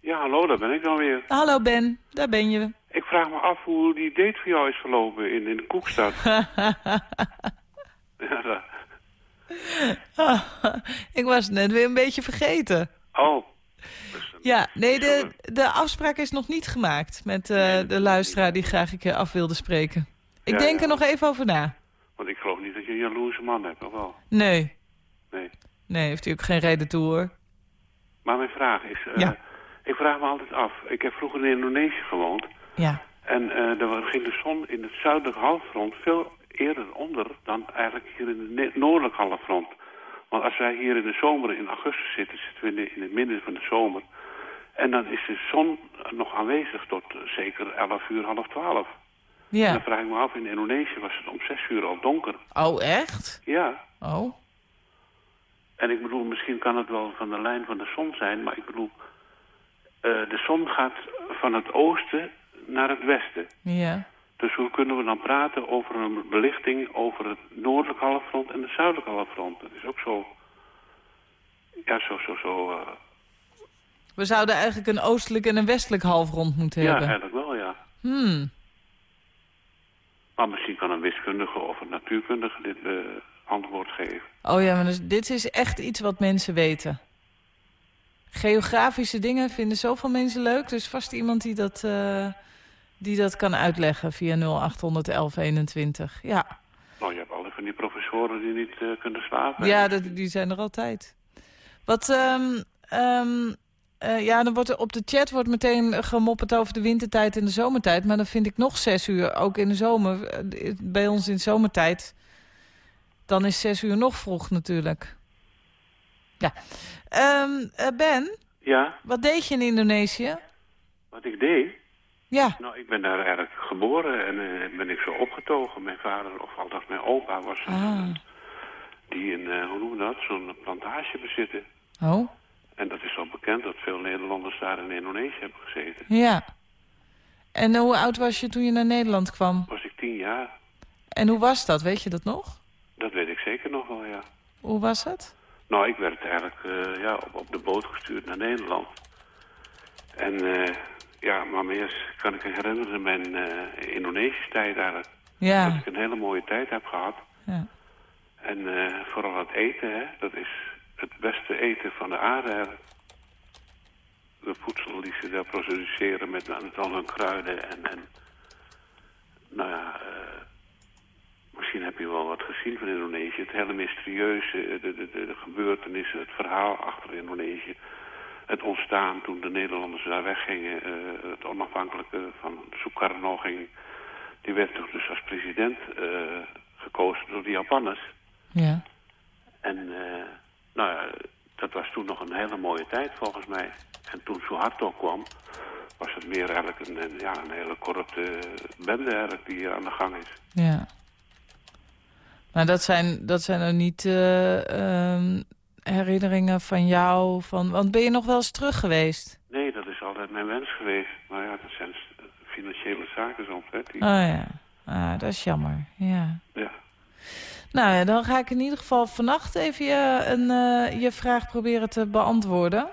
Ja, hallo, daar ben ik dan weer. Hallo Ben, daar ben je. Ik vraag me af hoe die date voor jou is verlopen in, in de Koekstad. ja, dat- ik was net weer een beetje vergeten. Oh. Dus, Ja, nee, de, de afspraak is nog niet gemaakt met eh, de luisteraar die graag een keer af wilde spreken. Ik Ja, denk ja. er nog even over na. Want ik geloof niet dat je een jaloerse man hebt, of wel? Nee, Nee. nee, heeft u ook geen reden toe hoor. Maar mijn vraag is... eh, Ja. Ik vraag me altijd af. Ik heb vroeger in Indonesië gewoond. Ja, En eh er ging de zon in het zuidelijke halfrond veel eerder onder dan eigenlijk hier in het noordelijke halfrond. Want als wij hier in de zomer, in augustus zitten, zitten we in, het midden van de zomer. En dan is de zon nog aanwezig tot eh, zeker 11 uur, half 12. En ja. dan vraag ik me af, in Indonesië was het om 6 uur al donker. Oh, echt? Ja, Oh, en ik bedoel, misschien kan het wel van de lijn van de zon zijn, maar ik bedoel, eh, de zon gaat van het oosten naar het westen. ja. Dus hoe kunnen we dan praten over een belichting over het noordelijk halfrond en het zuidelijk halfrond? Dat is ook zo, ja, zo, zo, zo, eh, We zouden eigenlijk een oostelijk en een westelijk halfrond moeten ja, hebben. eigenlijk wel, ja. Hmm. Maar misschien kan een wiskundige of een natuurkundige dit eh, antwoord geven. Oh ja, maar dus, dit is echt iets wat mensen weten. Geografische dingen vinden zoveel mensen leuk. Dus vast iemand die dat, eh, die dat kan uitleggen via 0800 1121. Ja, Nou, je hebt alle van die professoren die niet eh, kunnen slapen. ja dat, die zijn er altijd. Wat, ehm, ehm, eh, ja, dan wordt er op de chat wordt meteen gemopperd over de wintertijd en de zomertijd. Maar dan vind ik nog zes uur, ook in de zomer. eh, Bij ons in de zomertijd. Dan is zes uur nog vroeg natuurlijk. Ja. Ehm, eh, ben, Ja, wat deed je in Indonesië? wat ik deed? Ja. Nou, ik ben daar eigenlijk geboren en eh, ben ik zo opgetogen. Mijn vader, of althans mijn opa, was een, Ah. die een, eh, hoe noemen dat, zo'n plantage bezitten. Oh, En dat is wel bekend dat veel Nederlanders daar in Indonesië hebben gezeten. ja. En eh, hoe oud was je toen je naar Nederland kwam? Was ik tien jaar. En hoe was dat? Weet je dat nog? Dat weet ik zeker nog wel, ja. Hoe was het? Nou, ik werd eigenlijk eh, ja, op, op de boot gestuurd naar Nederland. En eh, ja, maar meer kan ik me herinneren mijn eh Indonesische tijd eigenlijk. Dat Ja. ik een hele mooie tijd heb gehad. ja. En eh, vooral het eten, hè, dat is het beste eten van de aarde. De voedsel die ze daar produceren met, met al hun kruiden en, en nou ja, eh, misschien heb je wel wat gezien van Indonesië. Het hele mysterieuze, de, de, de, de gebeurtenissen, het verhaal achter Indonesië. Het ontstaan toen de Nederlanders daar weggingen, eh, het onafhankelijke van Sukarno ging. Die werd toch dus als president eh, gekozen door de Japanners. Ja. En eh, nou ja, dat was toen nog een hele mooie tijd volgens mij. En toen Suharto kwam, was het meer eigenlijk een, een, ja, een hele corrupte bende eigenlijk die hier aan de gang is. Ja. Maar dat zijn, dat zijn er niet eh, ehm, herinneringen van jou? Van, want ben je nog wel eens terug geweest? Nee, dat is altijd mijn wens geweest. Maar ja, dat zijn s- financiële zaken soms. Hè, die, Oh ja, ah, dat is jammer. Ja. ja. Nou ja, dan ga ik in ieder geval vannacht even je, een, eh, je vraag proberen te beantwoorden.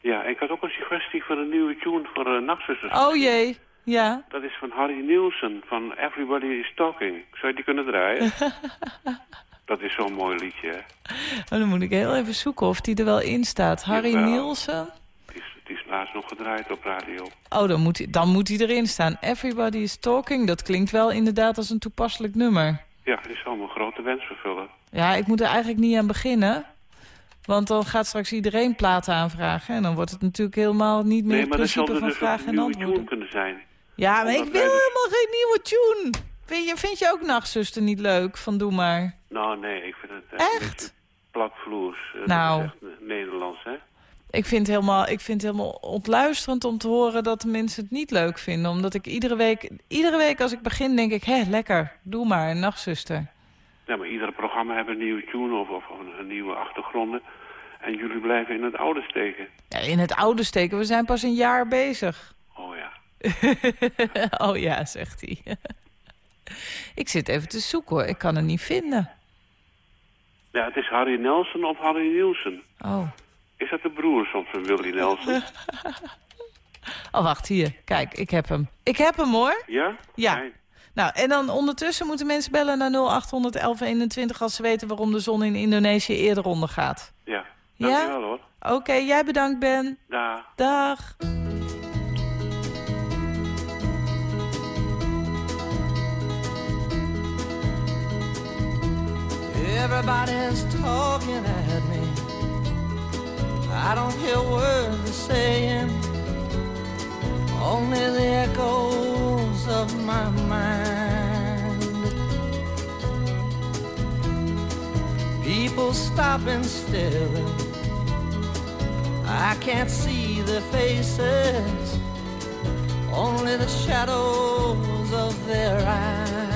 ja, ik had ook een suggestie voor een nieuwe tune voor uh. Oh jee, ja. Dat is van Harry Nielsen, van Everybody is Talking. Zou je die kunnen draaien? dat is zo'n mooi liedje, hè. Oh, dan moet ik heel even zoeken of die er wel in staat. Harry Jawel. Nielsen. Het is, het is laatst nog gedraaid op radio. Oh, dan moet, hij- dan moet hij erin staan. Everybody is talking. Dat klinkt wel inderdaad als een toepasselijk nummer. Ja, die zal mijn grote wens vervullen. Ja, ik moet er eigenlijk niet aan beginnen. Want dan gaat straks iedereen platen aanvragen. En dan wordt het natuurlijk helemaal niet meer Nee, het maar principe van dus vragen een en nieuwe tune antwoorden. kunnen zijn. Ja, maar Omdat ik wil helemaal geen nieuwe tune. Vind je, vind je ook Nachtzuster niet leuk? Van doe maar. Nou, nee, ik vind het echt, een Echt? platvloers. Eh, Nou. Echt Nederlands, hè? Ik vind, helemaal, ik vind het helemaal ontluisterend om te horen dat de mensen het niet leuk vinden. Omdat ik iedere week, iedere week als ik begin denk ik, hé, lekker, doe maar, nachtzuster. Ja, maar iedere programma heeft een nieuwe tune of, of een, een nieuwe achtergronden. En jullie blijven in het oude steken. Ja, in het oude steken, we zijn pas een jaar bezig. Oh ja. oh ja, zegt hij. ik zit even te zoeken hoor, ik kan het niet vinden. Ja, het is Harry Nelson of Harry Nielsen. Oh. Is dat de broer soms van Willy Nelson? Oh, wacht, hier. Kijk, ik heb hem. Ik heb hem hoor. Ja? Ja. Nee. Nou, en dan ondertussen moeten mensen bellen naar 0800 1121 als ze weten waarom de zon in Indonesië eerder ondergaat. Ja. Ja? Dankjewel hoor. Oké, jij bedankt Ben. Dag. Dag. Everybody's talking at me. I don't hear words they're saying, only the echoes of my mind. People stop and staring. I can't see their faces, only the shadows of their eyes.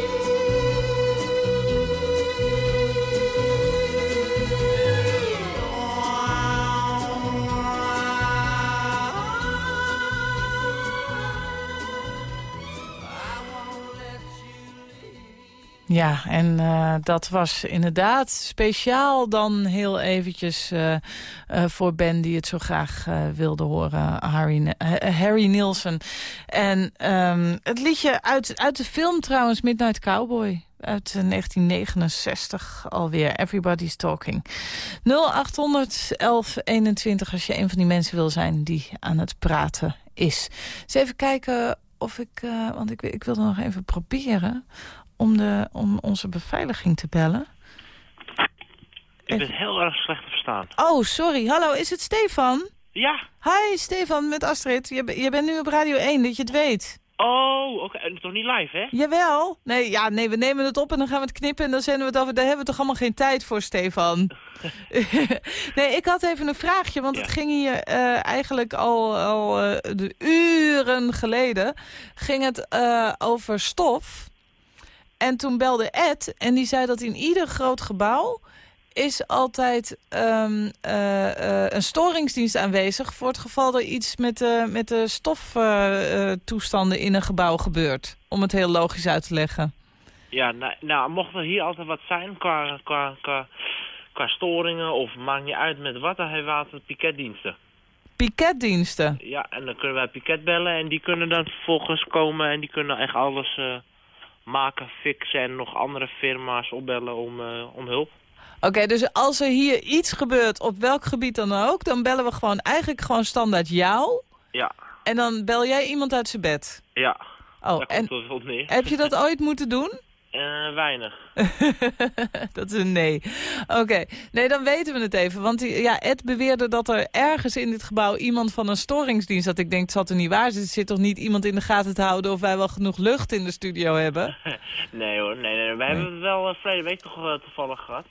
Ja, en eh, dat was inderdaad speciaal dan heel eventjes eh, eh, voor Ben die het zo graag wilde horen, Harry, Harry Nielsen. En ehm, het liedje uit, uit de film trouwens, Midnight Cowboy. Uit eh, 1969 alweer. Everybody's Talking. 0800 1121 als je een van die mensen wil zijn die aan het praten is. Dus even kijken of ik... want ik, ik wilde nog even proberen om, de, om onze beveiliging te bellen. Ik ben heel erg slecht te verstaan. Oh, sorry. Hallo, is het Stefan? Ja. Hi, Stefan met Astrid. Je, je bent nu op Radio 1, dat je het weet. Oh, oké. En toch niet live, hè? Jawel. Nee, ja, nee, we nemen het op en dan gaan we het knippen en dan zenden we het over. Daar hebben we toch allemaal geen tijd voor, Stefan? nee, ik had even een vraagje, want het ging hier eh, eigenlijk al, al eh, de uren geleden... ging het eh, over stof. En toen belde Ed en die zei dat in ieder groot gebouw... is altijd ehm, eh, eh, een storingsdienst aanwezig... voor het geval er iets met de, met de stoftoestanden in een gebouw gebeurt. Om het heel logisch uit te leggen. Ja, nou, nou mocht er hier altijd wat zijn qua, qua, qua, qua storingen of maakt niet uit met wat, dan hebben we altijd piketdiensten. Piketdiensten. Ja, en dan kunnen wij piket bellen en die kunnen dan vervolgens komen en die kunnen echt alles eh, maken, fixen en nog andere firma's opbellen om, eh, om hulp. Oké, dus als er hier iets gebeurt, op welk gebied dan ook... dan bellen we gewoon eigenlijk gewoon standaard jou... Ja, en dan bel jij iemand uit zijn bed. ja. Oh, en op neer. heb je dat ooit moeten doen? Eh, eh, weinig. dat is een nee. Oké, nee, dan weten we het even. Want ja, Ed beweerde dat er ergens in dit gebouw iemand van een storingsdienst... dat ik denk, het zal er niet waar. Er zit toch niet iemand in de gaten te houden... of wij wel genoeg lucht in de studio hebben? nee hoor, nee, nee. We hebben het wel uh, verleden week toch uh, toevallig gehad.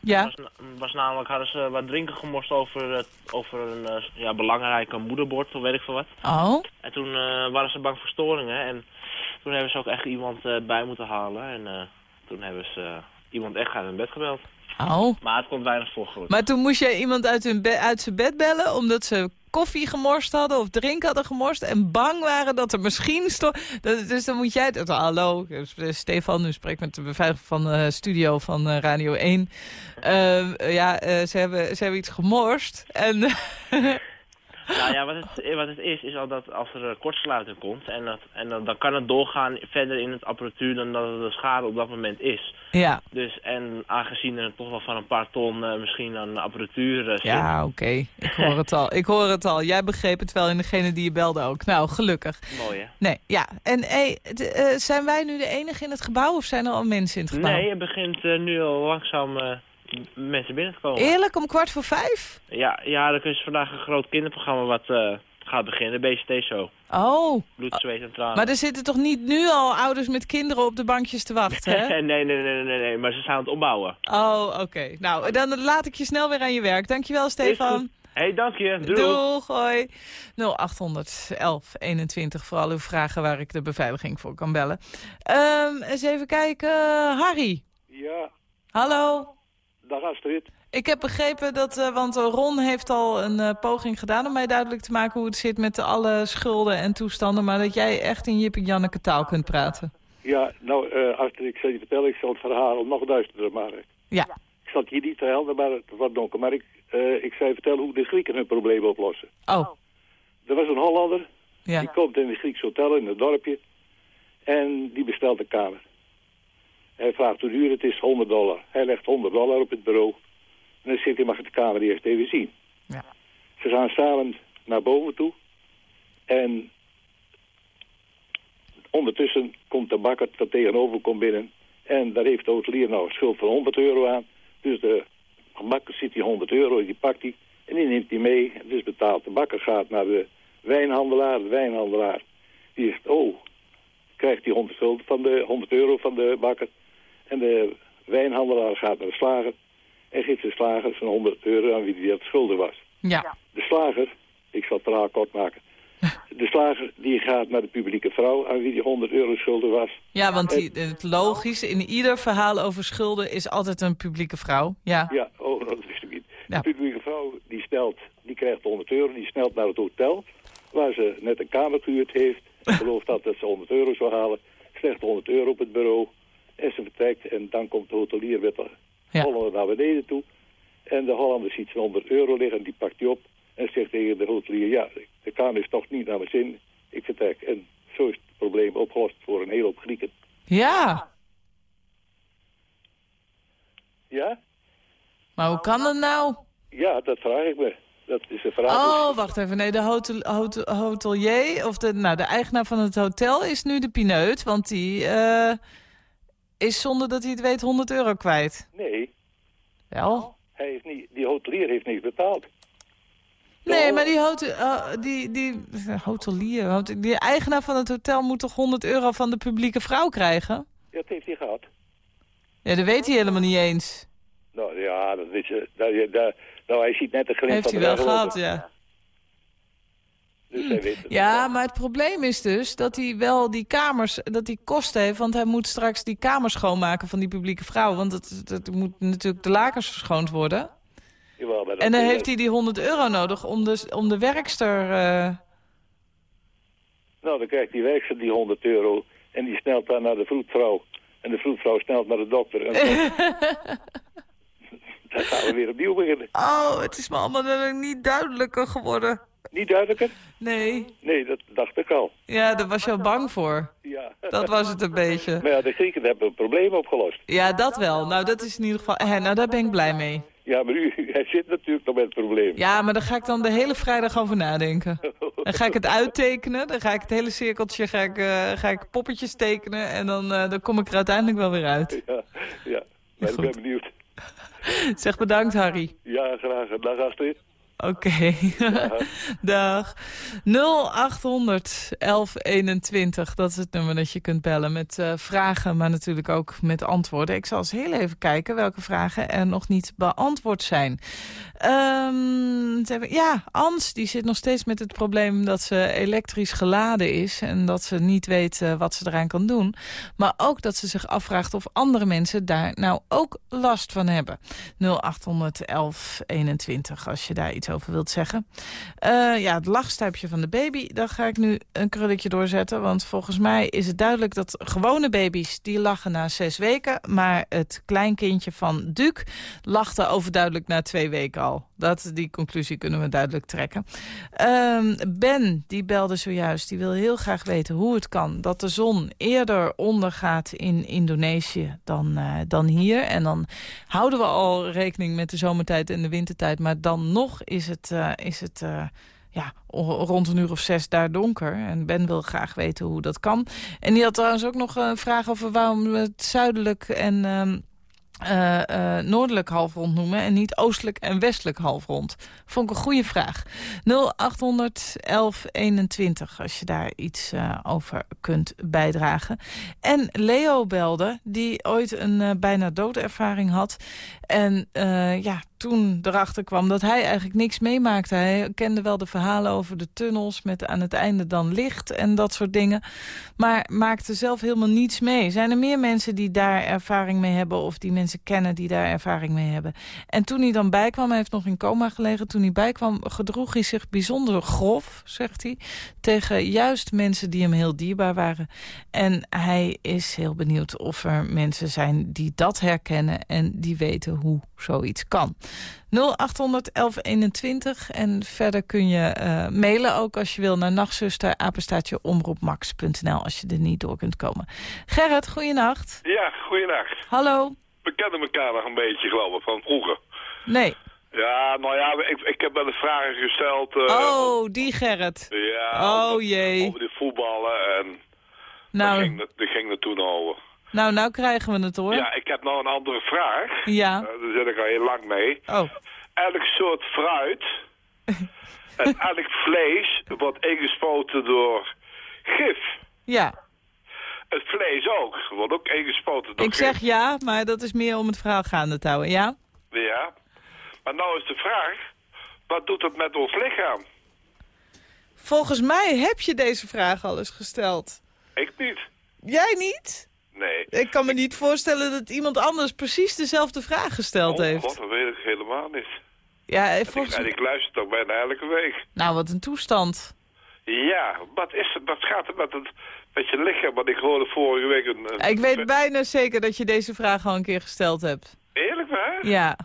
Ja? Was, was, namelijk, hadden ze wat drinken gemorst over, over een ja, belangrijke moederbord, of weet ik veel wat. Oh. En toen waren ze bang voor storingen en toen hebben ze ook echt iemand bij moeten halen. En toen hebben ze iemand echt uit hun bed gebeld. Oh. Maar het komt weinig voor gelukkig. Maar toen moest jij iemand uit, hun uit zijn bed bellen omdat ze koffie gemorst hadden of drink hadden gemorst en bang waren dat er misschien stond. Dus dan moet jij het... Hallo, Stefan, nu spreekt met de beveiliger van de studio van uh, Radio 1. Uh, ja, ze, hebben, ze hebben iets gemorst en... Nou ja, wat het, wat het is, is al dat als er kortsluiting komt... en, dat, en dan, dan kan het doorgaan verder in het apparatuur dan dat het de schade op dat moment is. Ja. Dus, en aangezien er toch wel van een paar ton uh, misschien aan apparatuur uh, zit... Ja, oké. Okay. Ik hoor het al. Ik hoor het al. Jij begreep het wel en degene die je belde ook. Nou, gelukkig. Mooi, hè? Nee, ja. En hey, uh, zijn wij nu de enige in het gebouw of zijn er al mensen in het gebouw? Nee, het begint nu al langzaam mensen binnen te komen. Eerlijk, om kwart voor vijf? Ja, ja er is vandaag een groot kinderprogramma wat uh, gaat beginnen, de BCT-show. Oh. Bloed, zweet en tranen. Maar er zitten toch niet nu al ouders met kinderen op de bankjes te wachten, hè? nee, nee, nee, nee, nee, nee, maar ze zijn aan het opbouwen. Oh, oké. Okay. Nou, dan laat ik je snel weer aan je werk. Dankjewel, Stefan. Hé, hey, dank je. Doei. Doeg, hoi. 0800 1121 voor alle vragen waar ik de beveiliging voor kan bellen. Um, eens even kijken. Harry. Ja. Hallo. Dag Astrid. Ik heb begrepen dat, uh, want Ron heeft al een uh, poging gedaan om mij duidelijk te maken hoe het zit met alle schulden en toestanden, maar dat jij echt in Jip en Janneke taal kunt praten. Ja, nou uh, Astrid, ik zal je vertellen, ik zal het verhaal nog duisterder maken. Ja. Ik zal het hier niet te helder, maar het wordt donker. Maar ik, ik zal je vertellen hoe de Grieken hun probleem oplossen. Oh. Er was een Hollander, ja. die komt in een Grieks hotel in het dorpje en die bestelt een kamer. Hij vraagt hoe duur het is, 100 dollar. Hij legt 100 dollar op het bureau. En dan zegt hij, mag ik de kamer eerst even zien. Ja. Ze gaan samen naar boven toe. En ondertussen komt de bakker dat tegenover komt binnen. En daar heeft de hotelier nou een schuld van 100 euro aan. Dus de bakker ziet die 100 euro, die pakt hij. En die neemt hij mee. Dus betaalt de bakker, gaat naar de wijnhandelaar. De wijnhandelaar, die zegt, oh, krijgt die 100, van de, 100 euro van de bakker. En de wijnhandelaar gaat naar de slager en geeft de slager zijn 100 euro aan wie die dat schuldig was. Ja. De slager, ik zal het verhaal kort maken. De slager die gaat naar de publieke vrouw aan wie die 100 euro schuldig was. Ja, want die, het logisch, in ieder verhaal over schulden is altijd een publieke vrouw. Ja, ja oh, dat is niet. Ja. De publieke vrouw die stelt, die krijgt 100 euro, die snelt naar het hotel waar ze net een kamer gehuurd heeft. Ik geloof dat ze 100 euro zou halen. Slecht 100 euro op het bureau. En ze vertrekt en dan komt de hotelier met de Ja. Hollander naar beneden toe. En de Hollander ziet zijn 100 euro liggen en die pakt hij op. En zegt tegen de hotelier, ja, de kamer is toch niet naar mijn zin. Ik vertrek. En zo is het probleem opgelost voor een hele hoop Grieken. ja. Ja? Maar hoe kan dat nou? Ja, dat vraag ik me. Dat is een vraag. Oh, wacht even. Nee, de hotel, hotel- hotelier, of de, nou, de eigenaar van het hotel is nu de pineut. Want die eh, is zonder dat hij het weet 100 euro kwijt. Nee, Wel? hij heeft niet, die hotelier heeft niks betaald. Nee, maar die, hotel, eh, die, die hotelier, hot- die eigenaar van het hotel moet toch 100 euro van de publieke vrouw krijgen? Dat heeft hij gehad. Ja, dat weet hij helemaal niet eens. Nou ja, dat is, eh, dat, dat, nou, hij ziet net de glimp Heeft van hij de wel weg gehad, lopen. ja. Dus hij weet het. Ja, maar het probleem is dus dat hij wel die kamers, dat hij kosten heeft. Want hij moet straks die kamers schoonmaken van die publieke vrouw. Want het, het moet natuurlijk de lakens verschoond worden. Jawel, maar dat- En dan heeft hij die 100 euro nodig om de, om de werkster... eh, Nou, dan krijgt die werkster die 100 euro en die snelt dan naar de vroedvrouw. En de vroedvrouw snelt naar de dokter. En dan gaan we weer opnieuw beginnen. Oh, het is me allemaal niet duidelijker geworden. Niet duidelijker? Nee. Nee, dat dacht ik al. Ja, daar was je al bang voor. Ja. Dat was het een beetje. Maar ja, de Grieken hebben een probleem opgelost. Ja, dat wel. Nou, dat is in ieder geval... Hè, nou, daar ben ik blij mee. Ja, maar u, hij zit natuurlijk nog met het probleem. Ja, maar daar ga ik dan de hele vrijdag over nadenken. Dan ga ik het uittekenen, dan ga ik het hele cirkeltje, ga ik, eh, ga ik poppetjes tekenen... en dan, eh, dan kom ik er uiteindelijk wel weer uit. Ja, ja. Maar ik ben benieuwd. Zeg bedankt, Harry. Ja, graag. Dag Astrid. Oké. Dag. 0800 1121. Dat is het nummer dat je kunt bellen met eh, vragen, maar natuurlijk ook met antwoorden. Ik zal eens heel even kijken welke vragen er nog niet beantwoord zijn. Ehm, ja, Ans die zit nog steeds met het probleem dat ze elektrisch geladen is... en dat ze niet weet eh, wat ze eraan kan doen. Maar ook dat ze zich afvraagt of andere mensen daar nou ook last van hebben. 0800 1121 als je daar iets over wilt zeggen. Eh, ja, het lachstuipje van de baby, daar ga ik nu een krulletje doorzetten. Want volgens mij is het duidelijk dat gewone baby's... die lachen na zes weken. Maar het kleinkindje van Duc lachte overduidelijk na twee weken al. Dat, die conclusie kunnen we duidelijk trekken. Ehm, ben, die belde zojuist, die wil heel graag weten hoe het kan... dat de zon eerder ondergaat in Indonesië dan, eh, dan hier. En dan houden we al rekening met de zomertijd en de wintertijd... maar dan nog is het... eh, is het eh, ja, rond een uur of zes daar donker. En Ben wil graag weten hoe dat kan. En die had trouwens ook nog een vraag over waarom we het zuidelijk en... eh, eh, noordelijk halfrond noemen en niet oostelijk en westelijk halfrond? Vond ik een goede vraag. 0800 1121 als je daar iets over kunt bijdragen. En Leo belde, die ooit een bijna doodervaring had. En ja, toen erachter kwam dat hij eigenlijk niks meemaakte. Hij kende wel de verhalen over de tunnels met aan het einde dan licht en dat soort dingen. Maar maakte zelf helemaal niets mee. Zijn er meer mensen die daar ervaring mee hebben of die mensen kennen die daar ervaring mee hebben? En toen hij dan bijkwam, hij heeft nog in coma gelegen, toen hij bijkwam gedroeg hij zich bijzonder grof, zegt hij, tegen juist mensen die hem heel dierbaar waren. En hij is heel benieuwd of er mensen zijn die dat herkennen en die weten hoe zoiets kan. 0800 1121 en verder kun je eh, mailen ook als je wil naar nachtzuster apenstaatje omroepmax.nl als je er niet door kunt komen. Gerrit, goeienacht. Ja, goeiedag. Hallo. We kennen elkaar nog een beetje, geloof ik, van vroeger. Nee. Ja, nou ja, ik, ik heb wel eens vragen gesteld. eh, oh, die Gerrit. Ja, Oh jee. over de voetballen en Nou, ging, daar ging het toen over. Nou, nou krijgen we het hoor. Ja, ik heb nou een andere vraag. Ja. Eh, daar zit ik al heel lang mee. Oh. Elk soort fruit en elk vlees wordt ingespoten door gif. Ja. Het vlees ook, wordt ook ingespoten door Ik gif. zeg ja, maar dat is meer om het verhaal gaande te houden. Ja? Ja. Maar nou is de vraag, wat doet het met ons lichaam? Volgens mij heb je deze vraag al eens gesteld. Ik niet. Jij niet? Nee. Ik kan me niet voorstellen dat iemand anders precies dezelfde vraag gesteld oh, heeft. god, dat weet ik helemaal niet. Ja, En ik, volgens en ik luister toch bijna elke week. Nou, wat een toestand. Ja, wat, is het, wat gaat er met, het, met je lichaam? Want ik hoorde vorige week een... een- Ik weet bijna zeker dat je deze vraag al een keer gesteld hebt. Eerlijk waar? Ja.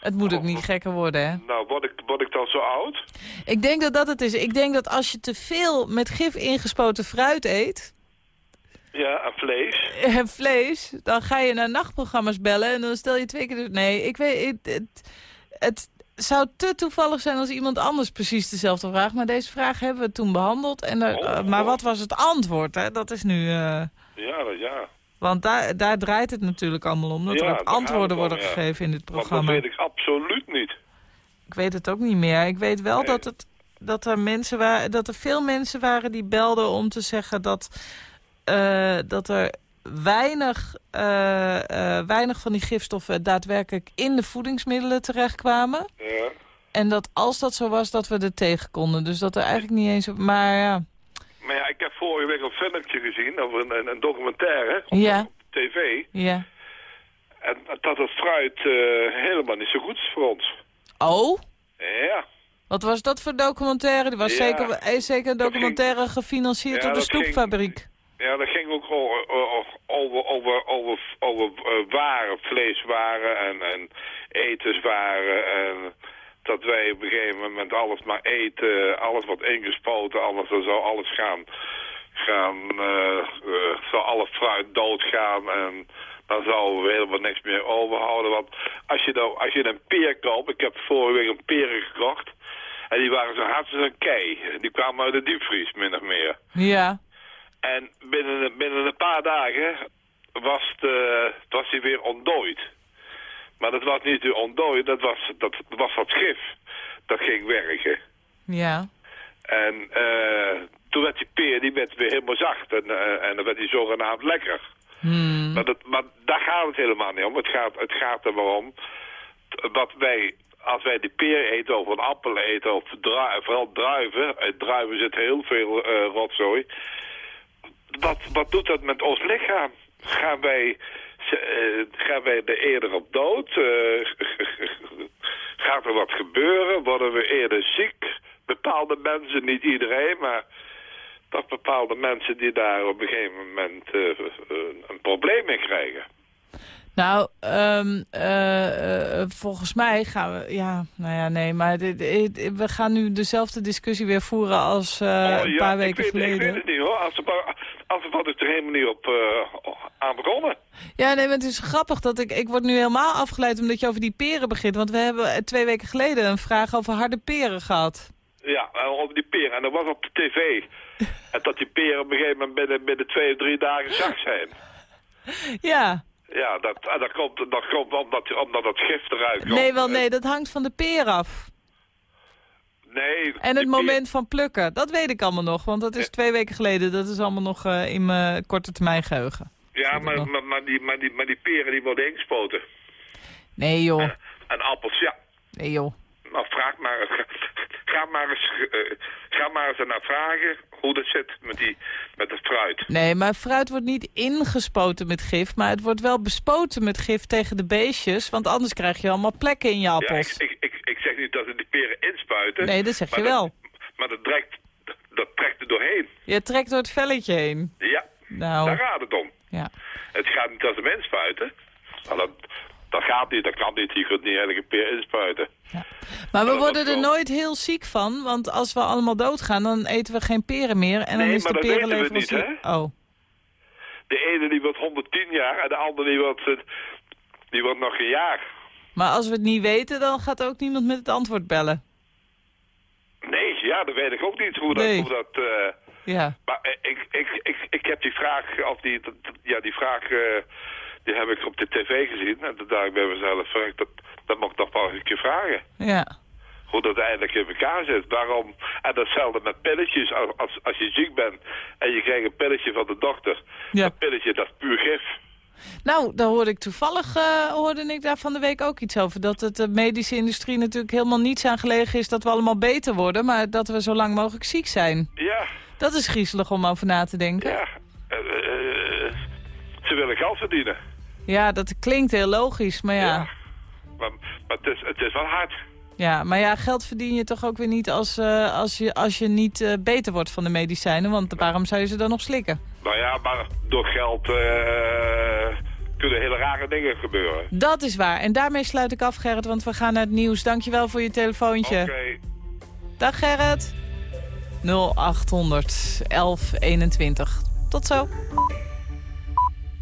Het moet ook niet gekker worden, hè? Nou, word ik, word ik dan zo oud? Ik denk dat dat het is. Ik denk dat als je te veel met gif ingespoten fruit eet... Ja, en vlees. eh, vlees, dan ga je naar nachtprogramma's bellen en dan stel je twee keer... Nee, ik weet... Het, het, het zou te toevallig zijn als iemand anders precies dezelfde vraag... maar deze vraag hebben we toen behandeld. En er, Oh, eh, maar wat was het antwoord, hè? Dat is nu... eh, Ja, ja. want daar, daar draait het natuurlijk allemaal om. Dat Ja, er ook antwoorden om, worden ja. gegeven in dit programma. dat weet ik absoluut niet. Ik weet het ook niet meer. Ik weet wel Nee. dat, het, dat, er mensen waren, dat er veel mensen waren die belden om te zeggen dat, eh, dat er weinig, eh, eh, weinig van die gifstoffen daadwerkelijk in de voedingsmiddelen terechtkwamen. Ja. En dat als dat zo was, dat we er tegen konden. Dus dat er eigenlijk niet eens... Maar ja, Maar ja, ik heb vorige week een filmpje gezien, over een, een, een documentaire op ja, tv. ja. En dat het fruit helemaal niet zo goed is voor ons. Oh? Ja. Wat was dat voor documentaire? Die was Ja. zeker, zeker een documentaire gefinancierd door de snoepfabriek. Ja, dat ging ook over, over, over, over, over eh, waren, vleeswaren en, en etenswaren. En dat wij op een gegeven moment alles maar eten, alles wordt ingespoten, alles er zou alles gaan, gaan uh, zou alle fruit doodgaan. En dan zouden we helemaal niks meer overhouden. Want als je, nou, als je een peer koopt, ik heb vorige week een peren gekocht. En die waren zo hard als een kei. Die kwamen uit de diepvries, min of meer. Ja. En binnen, binnen een paar dagen was, eh, was hij weer ontdooid. Maar dat was niet weer ontdooid, dat was dat, was dat gif. Dat ging werken. Ja. En eh, toen werd die peer die werd weer helemaal zacht. En, eh, en dan werd hij zogenaamd lekker. Hmm. Maar, dat, maar daar gaat het helemaal niet om. Het gaat, het gaat er maar om t- wat wij, als wij die peer eten of een appel eten of dru- vooral druiven. In druiven zit heel veel eh, rotzooi. Wat, wat doet dat met ons lichaam? Gaan wij, eh, gaan wij er eerder op dood? Eh, gaat er wat gebeuren? Worden we eerder ziek? Bepaalde mensen, niet iedereen, maar toch bepaalde mensen die daar op een gegeven moment eh, een, probleem mee krijgen. Nou, ehm, eh, eh, volgens mij gaan we... Ja, nou ja, nee, maar dit, dit- we gaan nu dezelfde discussie weer voeren als Oh, een paar ik weken weet, geleden. Ik weet het niet hoor, als, als wat ik er helemaal niet op eh, aan begonnen. Ja, nee, maar het is grappig dat ik... Ik word nu helemaal afgeleid omdat je over die peren begint. Want we hebben eh, twee weken geleden een vraag over harde peren gehad. Ja, en over die peren. En dat was op de tv. en dat die peren op een gegeven moment binnen, binnen twee of drie dagen zacht zijn. Ja. Ja, dat, en dat, komt, dat komt omdat, omdat het gif eruit komt. Nee, wel nee, dat hangt van de peer af. Nee. En het moment van plukken, dat weet ik allemaal nog. Want dat is twee weken geleden. Dat is allemaal nog eh, in mijn korte termijn geheugen. Ja, maar, maar, maar, die, maar, die, maar die peren die worden ingespoten. Nee joh, En appels, ja. nee joh. Nou, vraag maar. Ga, ga maar eens, eh, ga maar eens naar vragen hoe dat zit met, die, met het fruit. Nee, maar fruit wordt niet ingespoten met gif. Maar het wordt wel bespoten met gif tegen de beestjes. Want anders krijg je allemaal plekken in je Ja, appels. ik, ik, ik zeg niet dat ze die inspuiten. Nee, dat zeg maar je wel. maar dat trekt, dat trekt er doorheen. Je trekt door het velletje heen. Ja, Nou, daar gaat het om. ja. Het gaat niet als een mens spuiten. Nou, dat, dat gaat niet, dat kan niet. Je kunt niet elke peer inspuiten. Maar we dat worden er wel- nooit heel ziek van. Want als we allemaal doodgaan, dan eten we geen peren meer. En dan is maar de dat weten we perenleverancier... niet, Oh. De ene die wordt 110 jaar en de andere die wordt, eh, die wordt nog een jaar. Maar als we het niet weten, dan gaat ook niemand met het antwoord bellen. Ja, dat weet ik ook niet hoe dat... Nee. Hoe dat eh, Ja. Maar eh, ik, ik, ik, ik heb die vraag, of die, ja, die vraag, eh, die heb ik op de tv gezien. En toen dacht ik bij mezelf, dat, dat mag ik toch wel een keer vragen. Ja. Hoe dat eigenlijk in elkaar zit. Waarom, en datzelfde met pilletjes. Als, als, als je ziek bent en je krijgt een pilletje van de dokter. Ja. Dat pilletje, dat is puur gif. Nou, daar hoorde ik toevallig eh, hoorde ik daar van de week ook iets over. Dat het de medische industrie natuurlijk helemaal niets aan gelegen is dat we allemaal beter worden. Maar dat we zo lang mogelijk ziek zijn. Ja, Dat is griezelig om over na te denken. ja. Eh, eh, ze willen geld verdienen. Ja, dat klinkt heel logisch, maar ja. Ja. Maar, maar het, is, het is wel hard. Ja, maar ja, geld verdien je toch ook weer niet als, eh, als, je, als je niet eh, beter wordt van de medicijnen. Want waarom zou je ze dan nog slikken? Nou ja, maar door geld eh, kunnen hele rare dingen gebeuren. Dat is waar. En daarmee sluit ik af, Gerrit, want we gaan naar het nieuws. Dankjewel voor je telefoontje. Oké. Dag Gerrit. 0800 1121. Tot zo.